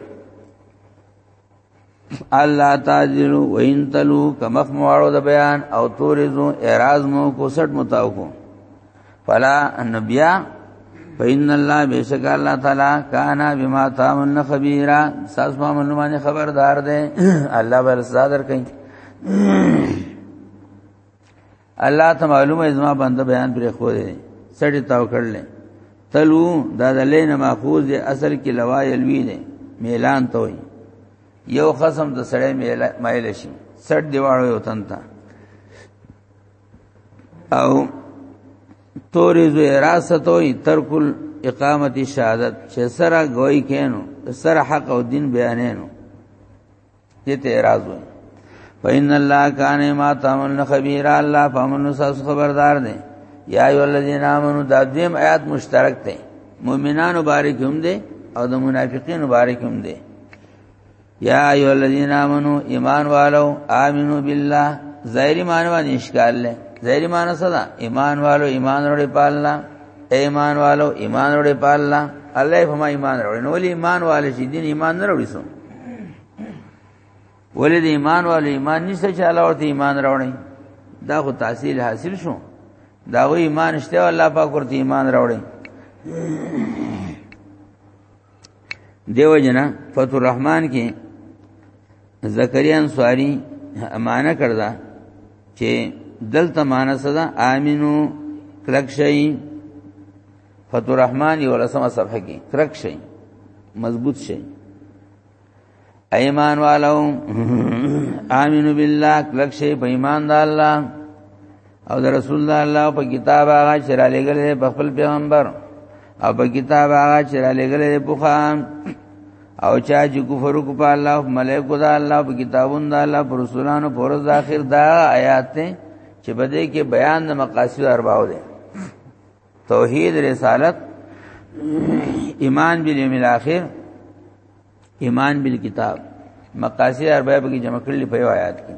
الله تعالی وین تلو کمخ مواړو د بیان او تورزو اعراض مو کو سټ متاو کو فلا انبیا فإن الله بیشک الله تعالی کان بما تعملون خبيرا ساس ما منمانه خبردار ده الله ور صادر کئ الله ته معلومه زما بنده بیان پر خو دی سړی تاو کړل تلو دا د لین ماخوذ دی اصل کې لوا یلوی دی میلان ته وي یو خصم د سړی مایل شي سړ دیواړو یو تنتا او توری زو راست وي ترکل اقامت شهادت چې سره گوئی کینو سره حق او دین بیانینو دې ته اعتراض وایي وان الله کان ما تعملون خبير الله فمن ساس خبردار دی یا ایو الذین آمنو دا دیم آیات مشترک دی مؤمنان مبارک هم دی او د منافقین مبارک هم دی یا ایو الذین آمنو ایمان والو آمنو بالله ظاهری معنی باندې اشکال لري ظاهری معنی څه ده ایمان والو ایمان وروړي په الله ایمان والو ایمان وروړي په الله الله په ما ایمان وروړي نو ایمان والي چې دین ایمان نه وروړي سو ولې د ایمان والو ایمان نشته چې الله ورته ایمان راوړي دا خو تحصیل حاصل شو دا و ایمان شته الله پاک ورته ایمان راوړي دیو جنا فتح الرحمن کې زکریا انصاری امانه کړدا چې دلته مانسه دا امینو کلک شي فتو الرحمن یو لسمه صفحه کې کرک شي مضبوط شي ایمان والو امنو بالله کرک شي په ایمان د الله او د رسول الله الله په کتاب هغه چې را لګل په خپل پیغمبر او په کتاب هغه چې را لګل په خام او چا چې کفر کو په الله او ملائکه دا الله په کتابون دا الله پر رسولانو پر د اخر دا آیات ته چې بده کې بیان د مقاصد ارباو دي توحید رسالت ایمان بالیوم الاخر ایمان بالکتاب مقاصد اربعه به جمع کړل په آیات کې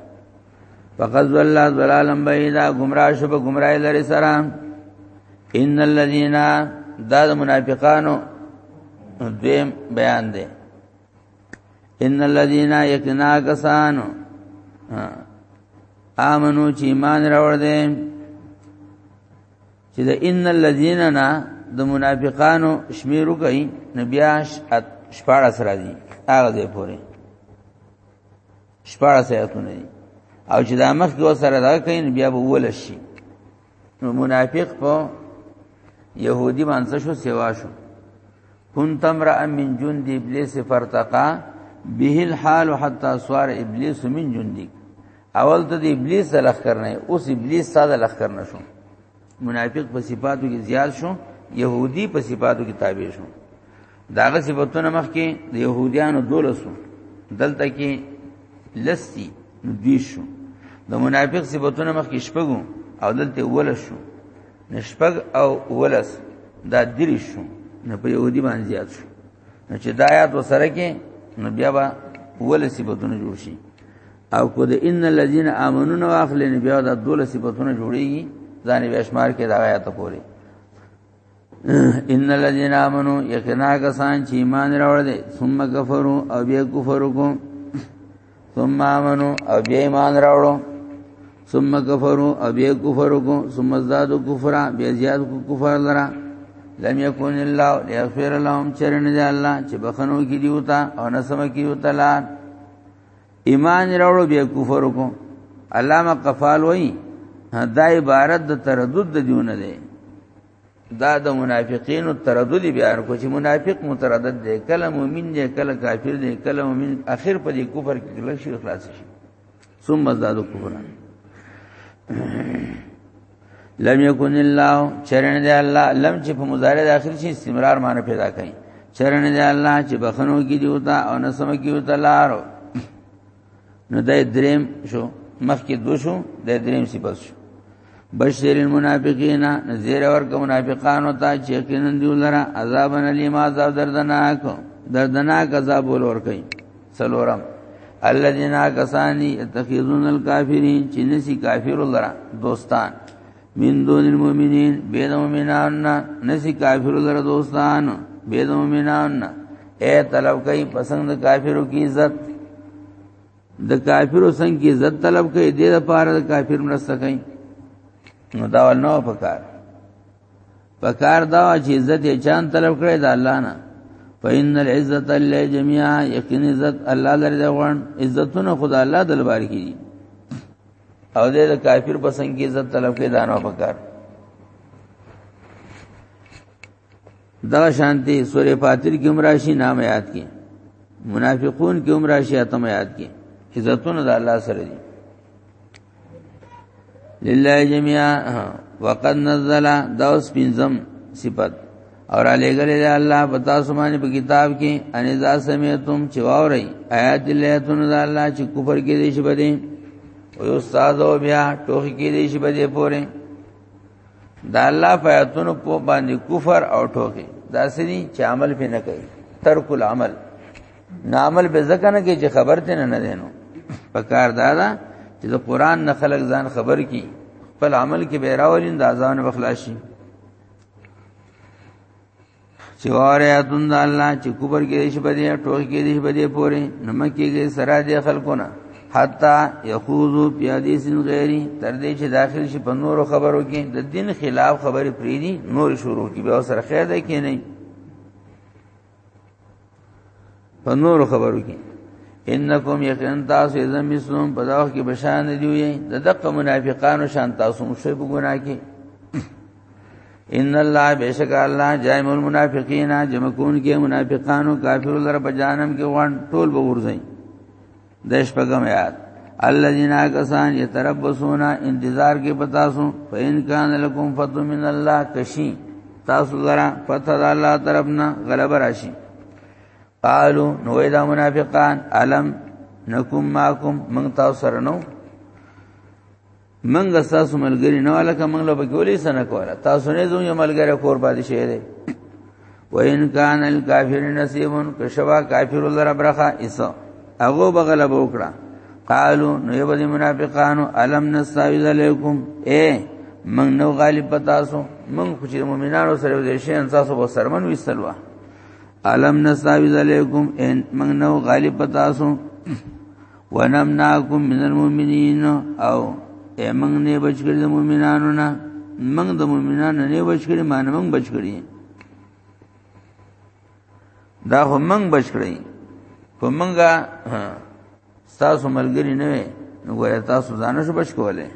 فقد ضل ضلالا بعیدا گمراه شو په گمراه لري سره ان الذين دا د منافقانو دیم بیان دی ان الذين یکنا کسانو امنو چې ایمان راوړ دي چې د ان الذين نا د منافقانو شمیرو کوي نبیاش ات شپاره سره دي هغه دې پوره شپاره سره اتونه دي او چې دا مخ کې سره دا کوي بیا به ول شي نو منافق په يهودي باندې شو سیوا شو كنتم را من جند ابلیس فرتقا به الحال حتى صار ابلیس من جندي اول ته د ابلیس د لخر نه اوس ابلیس ساده لخر نه شو منافق په صفاتو کې زیات شو يهودي په صفاتو کې تابع شو داغه صفاتونه مخ کې د يهوديانو دولسو دلته کې لستی نو دوی شو د منافق صفاتونه مخ کې شپګو او دلته ولس شو نشپګ او ولس دا دری شو نه په يهودي باندې زیات شو نو چې دا آیات وسره کې نو بیا به ولسی بدونه جوړ شي او کو د ان الذين امنوا نو اخلي نو بیا د دوله صفاتونه جوړيږي ځان بیا شمار کې دا آیات پوری ان الذين امنوا یقینا کسان چې ایمان راوړ دي ثم کفروا او بیا کفر وکړو ثم امنوا او بیا ایمان راوړو ثم کفروا او بیا کفر وکړو ثم زادوا کفرا بیا زیاد کو کفر لرا لم يكن الله ليغفر لهم چرن دي الله چې بخنو کې دیوتا او نسمه کې دیوتا لار ایمان راوړو بیا کفر وکړو علامه قفال وای دا عبارت د تردد د دیونه دی دا د منافقینو تردد بیان کو چې منافق متردد دی کله مؤمن دی کله کافر دی کله مؤمن اخر په دې کفر کې کله شي خلاص شي ثم زادو کفران لم یکن الله چرن دی الله لم چې په مضارع د اخر شي استمرار معنی پیدا کوي چرن دی الله چې بخنو کې دی وتا او نه سم کې وتا لارو نو د دریم شو مخ کې دو شو د دریم صفات شو بشیر المنافقین نذیر ورک منافقان او تا چې کینن دی لره عذاب علی ما عذاب دردناک دردناک عذاب ور کوي سلورم الذين كساني يتخذون الكافرين چې نسی کافر لرا دوستان من دون المؤمنين بيد مؤمنان نسی کافر لرا دوستان بيد مؤمنان اے طلب کوي پسند کافرو کی عزت د کافرو څنګه کی عزت طلب کوي د لپاره د کافر مرسته کوي نو دا نو پکار پکار دا چې عزت یې چان طلب کړی دا الله نه فإن العزت لله جميعا یقین عزت الله لري دا غون عزتونه خدای الله دلبار کی او دې د کافر پسند کی عزت طلب کې دانو پکار دا شانتی سورې فاتیر کې عمراشي نام یاد کی منافقون کې عمراشي اتم یاد کی عزتونه د الله سره دي لله جميعا وقد نزل دوس پنزم صفت اور علی گلی دے اللہ پتا سمانی پا کتاب کی انیزا سمیتم چواو رئی آیات اللہ تنزا اللہ چی کفر کی دیش بدی وی استادو بیا ٹوخی کی دیش بدی پوری دا الله په آیاتونو په باندې کفر او ټوکې دا سړي چې عمل پې نه کوي ترک العمل نه عمل به ځکه نه کې چې خبر ته نه نه دینو په کار دا ده چې د قران نه خلق ځان خبر کی خپل عمل کې به راولین د اذان بخلاشي چې واره اتون د الله چې کوبر کې شي بده ټوخ کې شي بده پورې نمک کې سره دي خلقونه حتا یخوذو پیادی سن غیری تر دې چې داخل شي په نورو خبرو کې د دین خلاف خبرې پریدي نور شروع کی به سره خیر ده کې نه په نور خبرو کې انکم یقین تاسو اذا مسلم په داو کې بشان دیوی د دقه منافقانو شان تاسو مشه په ګناه کې ان الله بیشک الله جائم المنافقین جمع کون کې منافقانو کافر لره په جانم کې وان ټول به ورځي دیش پګم یاد الذين كسان يتربصون انتظار کې پتا سو فین کان لکم فتو من الله کشی تاسو لرا پتا د الله طرفنا غلب راشي قالو نو دا منافقان علم نکم ماکم من تاسو سره نو منګه تاسو ملګری نه والا کوم له بګولې سره کوله تاسو نه زوم یو ملګری کور باندې شه دی وین کان الکافر نصیبون کشوا کافر لره برخه ایسو هغه بغلب وکړه قالو نو یو د منافقانو الم نستعوذ علیکم اے من نو غالب پتاسو من خو چې مؤمنانو سره دې شي ان تاسو به سرمن وستلوا الم نستعوذ علیکم ان من نو غالب پتاسو ونمناکم من المؤمنین او امنګ نه بچګر د مؤمنانو نه منګ د مؤمنانو نه بچګر مان منګ بچګری دا هم منګ بچګری کو منګه تاسو ملګری نه نو ګوره تاسو ځان شو بچ کوله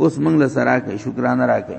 اوس منګ له سره کې شکرانه راکې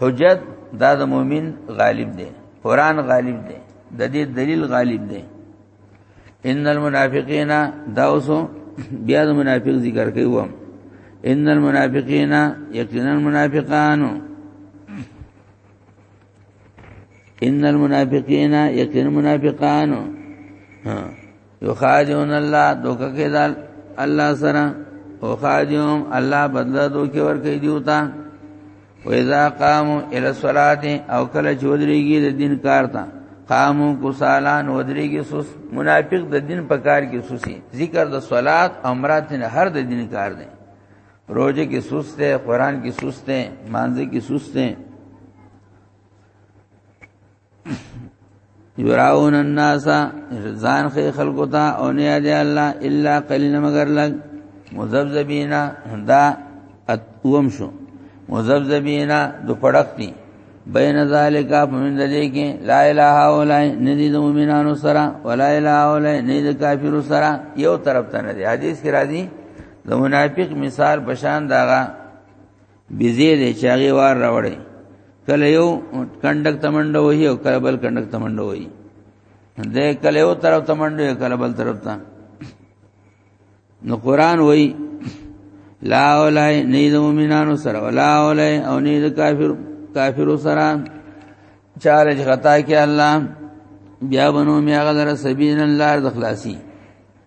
حجت دا د مؤمن غالب دی قران غالب دی د دې دلیل غالب دی ان المنافقین دا اوسو بیا د منافق ذکر کوي و ان المنافقین یقینا المنافقان ان المنافقین یقینا المنافقان ها یخادعون الله دوکه کېدل الله سره او خادعهم الله بدل دوکه ور کوي دیوتا و اذا قاموا الى الصلاه او کله چودريږي د دین کار ته قامو کوسالان ودريږي سوس منافق د دین په کار کې سوسي ذکر د صلات او مراد نه هر د دین کار دی روزه کې سست ہے قران کې سست ہے مانځه کې سست ہے یراون الناس ځان خې خلقو ته او نه یاد الله الا قلیل مگر لګ مذبذبینا دا اتوم شو مذبذبینا د پړقتی بین ذالک فمن دې کې لا اله الا ندی د مؤمنانو سره ولا اله الا ندی د کافرو سره یو طرف ته نه دی حدیث کې راځي د منافق مثال بشان داغه بيزي دې چاغي وار راوړي کله یو کندک تمنډه وهي او کله بل کندک تمنډه وهي دې کله یو طرف تمنډه کله بل طرف ته نو قران وای لا اولای نه د مؤمنانو سره ولا اولای او نه د کافر کافرو سره چاله خطا کې الله بیا بنو میاغه در سبیل الله د خلاصي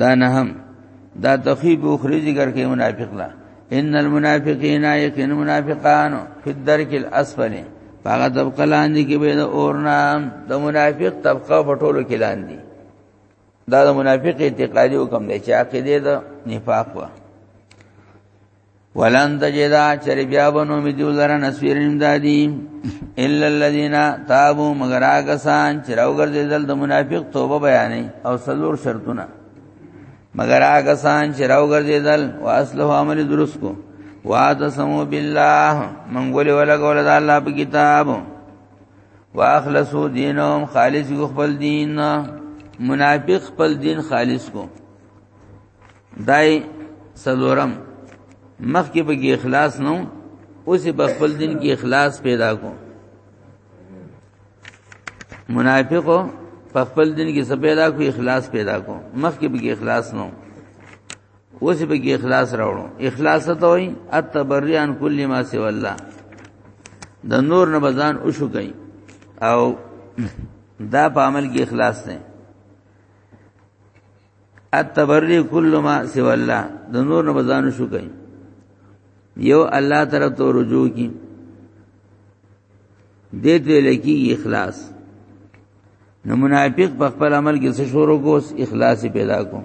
دا نه هم دا تخیب اخری ذکر کې منافق لا ان المنافقین یکن منافقان فی الدرک الاسفل هغه طبقه لاندې کې به د اور نام د منافق طبقه په ټولو کې لاندې دا د منافق اعتقادي حکم دی چې عقیده د نفاق و ولن تجدا چر بیا بنو می دیو لره نسویرین دادی الا الذين تابوا مگر هغه سان چې راوګرځیدل د منافق توبه بیانې او سلور شرطونه مگر هغه سان چې راوګرځیدل او اصله عمل درست کو واتسمو بالله منګول ولا قول د الله په کتاب واخلصو دینهم خالص خپل دین منافق خپل دین خالص کو دای سلورم مخ کې به اخلاص نو اوس په خپل دین کې اخلاص پیدا کو منافقو په خپل دین کې څه پیدا کو اخلاص پیدا کو مخ کې به اخلاص نو اوس به کې اخلاص راوړو اخلاص ته وای اتبری ان کل ما سی والله د نور نه بزان او شو گئی او دا په عمل کې اخلاص نه التبرئ کل ما سوى الله د نور نه بزان شو کوي یو الله طرف ته رجوع کی دې ته لکی اخلاص نو منافق په خپل عمل کې څه شروع کوس اخلاص پیدا کو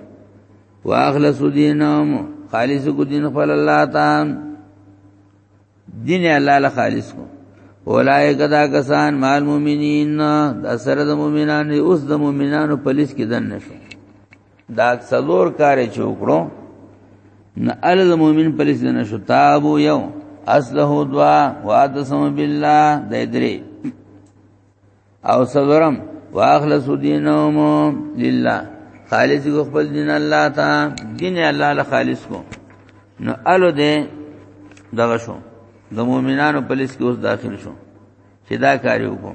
واخلص دینهم خالص کو دین خپل الله تعالی دین الله له خالص کو اولای کدا کسان مال مومنین دا سره د مومنان اوس د مومنانو پولیس کې دن نشو دا څلور کار چوکړو نه ال د مومن پولیس دن نشو تابو یو اصله دعا واتسم بالله د درې او څلورم واخلص دینهم لله خالص کو خپل دین الله تا دین الله له خالص کو نو الو دې دغه شو د مؤمنانو په لیست کې اوس داخل شو چې دا کار یو کو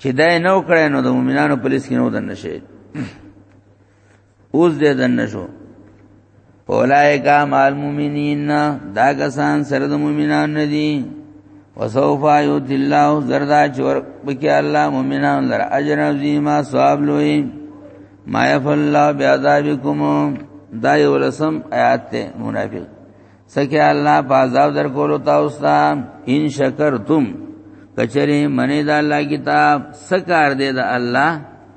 چې دا نه وکړای نو د مؤمنانو په لیست کې نو دن نشي اوس دې دنه شو اولائکا مال مومنین دا کسان سره د مومنان ندي وسوف یوت الله زردا چور بکی الله مومنان لر اجر عظیما ثواب لوی ما یف الله بیاذابکم دا یو لسم آیات ته منافق سکه الله پازاو در کولو تاسو ته ان شکرتم کچری منی دا الله کتاب سکار دے دا الله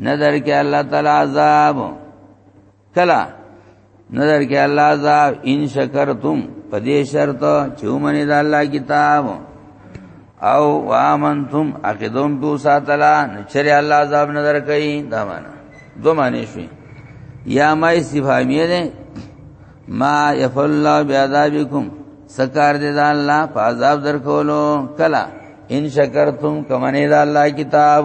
نظر کې الله تعالی عذاب کلا نظر کې الله عذاب ان شکرتم په دې شرط چې ومنه د الله کتاب او وامنتم عقیدوم په ساتلا نچره الله عذاب نظر کوي دا معنا دو معنی شوي یا ما استفهامیه ده ما یفعل الله بعذابکم سکار دې دا الله په عذاب درکولو کلا ان شکرتم کمنه دا الله کتاب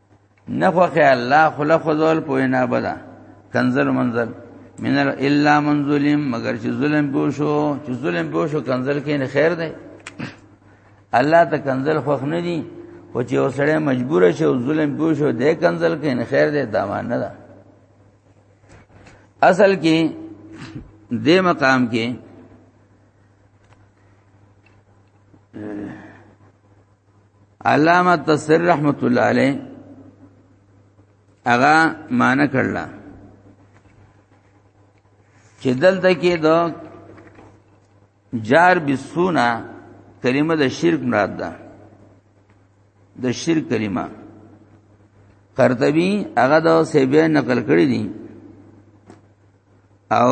نه خو خه الله خلا خذول پوینا بدا کنزل منزل من الا من ظلم مگر چې ظلم بوشو چې ظلم بوشو کنزل کې نه خیر دی الله ته کنزل خوښ نه دی او چې اوسړه مجبور شي او ظلم بوشو دې کنزل کې نه خیر دی دا مان نه ده اصل کې دې مقام کې علامه تصر رحمت الله علیه هغه مان کړل چې دلته کې دا جار بسونا کلمه د شرک مراد ده د شرک کلمه قرطبي هغه د سیبه نقل کړی دي او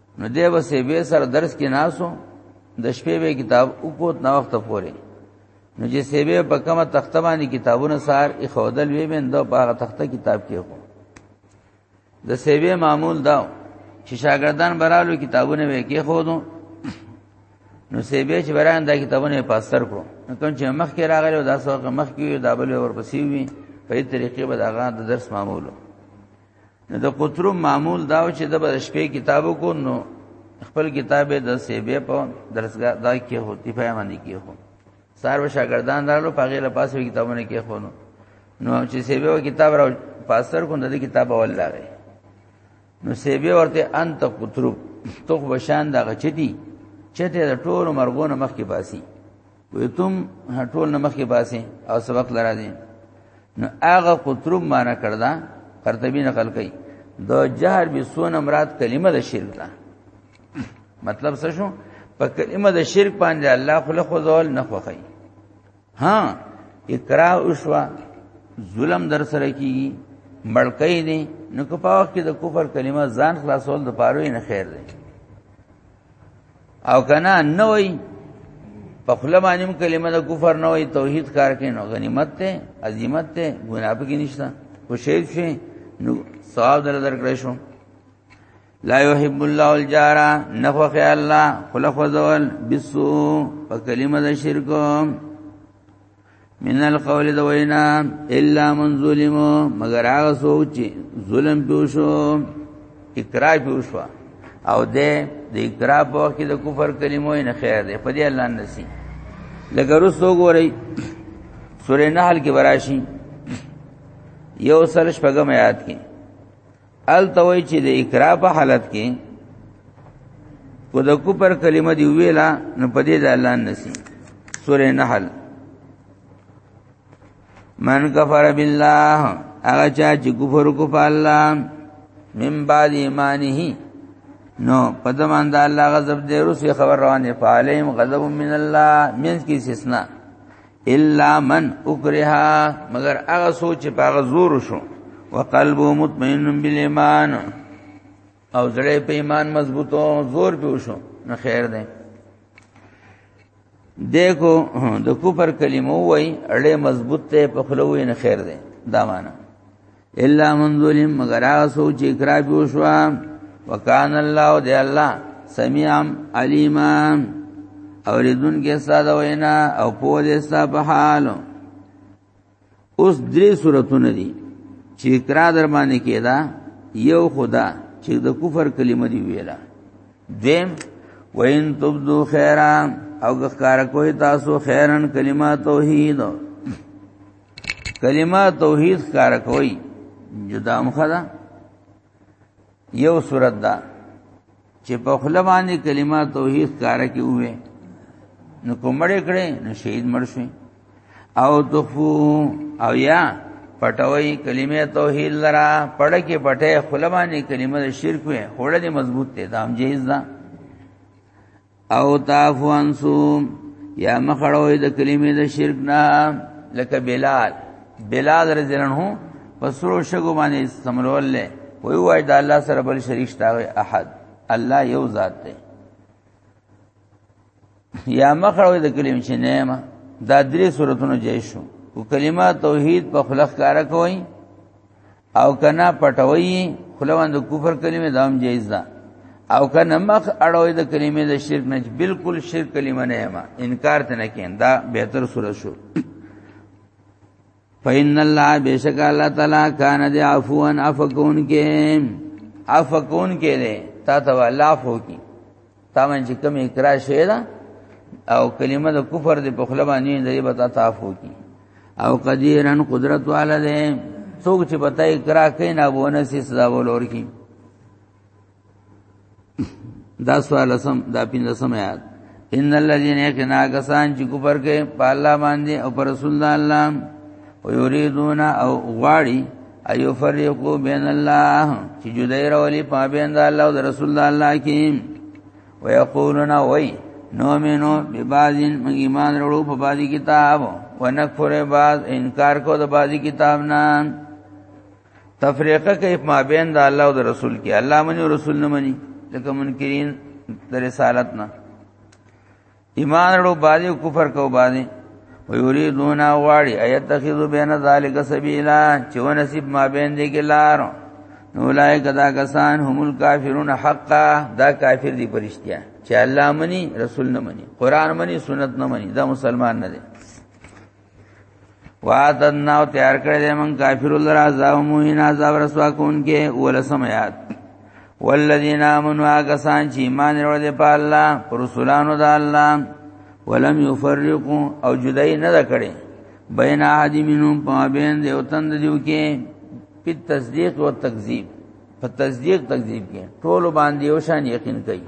نو دی به سه به سره درس کې ناسو د شپې به کتاب وکوت نو وخت پورې نو چې سه به په کومه تخته باندې کتابونه سار ای خودل وی بین دو په هغه تخته کتاب کې وکړو د سه به معمول دا چې شاګردان برالو کتابونه وې کې خودو نو سه به چې بران دا کتابونه په اثر کړو نو کوم چې مخ کې راغلی او دا څوک مخ کې دا بل ورپسې وي په دې طریقې به دا غا د درس معمولو د قطرو معمول دا چې د بر شپې کتابو کو نو خپل کتابه د سیبه په درسګه دا کې هوتی په باندې کې هو سارو شاګردان درلو په غیله پاسو کتابونه کې خو نو نو چې سیبه کتاب را پاسر کو د کتاب اول لاره نو سیبه ورته انت قطرو تو بشان دا غچتی چته د ټولو مرغونو مخ کې باسي وې تم هټول نه مخکې پاسې او سبق لرا دي نو هغه قطرب معنا کړدا قرطبی نقل کړي د جهر به سونه مراد کلمه د شرک ده مطلب څه شو په کلمه د شرک باندې الله خلق ذول نه خوخی ها اقرا اوشوا ظلم در سره کیږي مړکې دي نو کو په وخت کې د کفر کلمه ځان خلاصول د پاره نه خیر دی او کنا نه وای په خپل باندې کلمه د کفر نه وای توحید کار کې نو غنیمت ته عظمت ته ګناه پکې نشته خو شهید شي نو ثواب در درکړې شو لا يحب الله الجار نخو خیال الله خلق وزول بسو په کلمه د شرک من القول د وینا الا من ظلم مگر هغه څوک چې ظلم پیوشو اقرار پیوشو او د د اقرار په وخت کې د کفر کلمو نه خیر ده په دې الله نسی لکه رسو ګورئ سورې نحل کې براشي یو سرش پغم یاد کې ال توي چې د اقرا په حالت کې کو د کو پر کلمه دی ویلا نو پدې د الله نسی سورې نحل من کفر بالله هغه چا چې کفر کو په الله من بعد ایمانه نو پدمان د الله غضب دې روسي خبر روانه فالم غضب من الله من کی استثناء الا من اکره مگر هغه سوچ په هغه زور شو وقلب مطمئن بالایمان او زړه په ایمان مضبوطو زور پیو شو نه خیر ده دیکھو د کوپر کلمو وای اړه مضبوط ته په خلوې نه خیر ده دا معنی الا من ظلم مگر هغه سو چې اقرار به شو وکان الله دی الله سميعم علیما اوریدون کې ساده وینا او په دې ستا په حال اوس درې صورتونه دي چې اقرار در باندې کېدا یو خدا چې د کفر کلمه دی ویلا دیم وین تبدو خیرا او ګخکار کوئی تاسو خیرن کلمه توحید کلمه توحید کار کوي جدا مخه ده یو صورت ده چې په خپل باندې کلمه توحید کار کوي نو کومړې کړې نو شهید مړ شي او تخفو او یا پټوي کلمه توحید لرا پړ کې پټه خپل باندې کلمه شرک وي هوړې مضبوط ته دام جیز ده دا او تعفو انسو یا مخړوي د کلمې د شرک نه لکه بلال بلال رضی الله عنه پسرو شګو باندې استمرول له وی وای د الله سره بل شریک شتاوي احد الله یو ذات دی یا مخړوي د کلمې چې نه دا درې صورتونو جې شو او کلمه توحید په خلق کار کوي او کنا پټوي خلوان د کفر کلمه دام جایز ده او کنا مخ اړوي د کلمه د شرک نه بالکل شرک کلمه نه ما انکار ته نه کین دا بهتر صورت شو فإن الله بشک الله تعالی کان دی عفوان عفقون کې عفقون کې دی تا ته الله عفو کی تا من چې کوم اقرار شوی دا او کلمه د کفر د په خله باندې د به تا تعفو کی او قدیرن قدرت والا دی څوک چې پتا اقرار کین او ونه سي سزا ولور کی دا سوال سم دا پین سم یاد ان الذين يكنا غسان چې کفر کوي په الله باندې او پر رسول الله او یریدون او غواړي ایو فرقو بین الله چې جدای راولي په بین د الله او د رسول الله کې ويقولون وای نومینو ببازین من ایمان وروړو په بازي کتاب ونکفر باز انکار کو د بازي کتاب نه تفریقه کوي په بین د الله او د رسول کې الله مني او رسول نه مني لکه منکرین د رسالت نه ایمان ورو باندې کفر کو باندې ويريدون واړي ايتخذ بين ذلك سبيلا چې ونصيب ما بین دې کې لار نو لای کدا کسان هم الکافرون حقا دا کافر دي پرشتیا چې الله مني رسول نه مني قران مني سنت نه مني دا مسلمان نه دي واتنا او تیار کړی دی من کافر الله عذاب موهین عذاب رسوا کون کې ولسم یاد والذین آمنوا کسان چې ایمان ورو دی په الله پر رسولانو د الله ولم یفرقوا او جدای نه کړي بین احد منهم په بین دی او تند دیو کې په تصدیق او تکذیب په تصدیق تکذیب کې ټول باندې او شان یقین کوي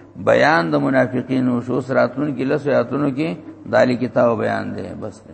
بیان د منافقینو شو سراتون کې لس آیاتونو کې دالی کتاب بیان دی بس دی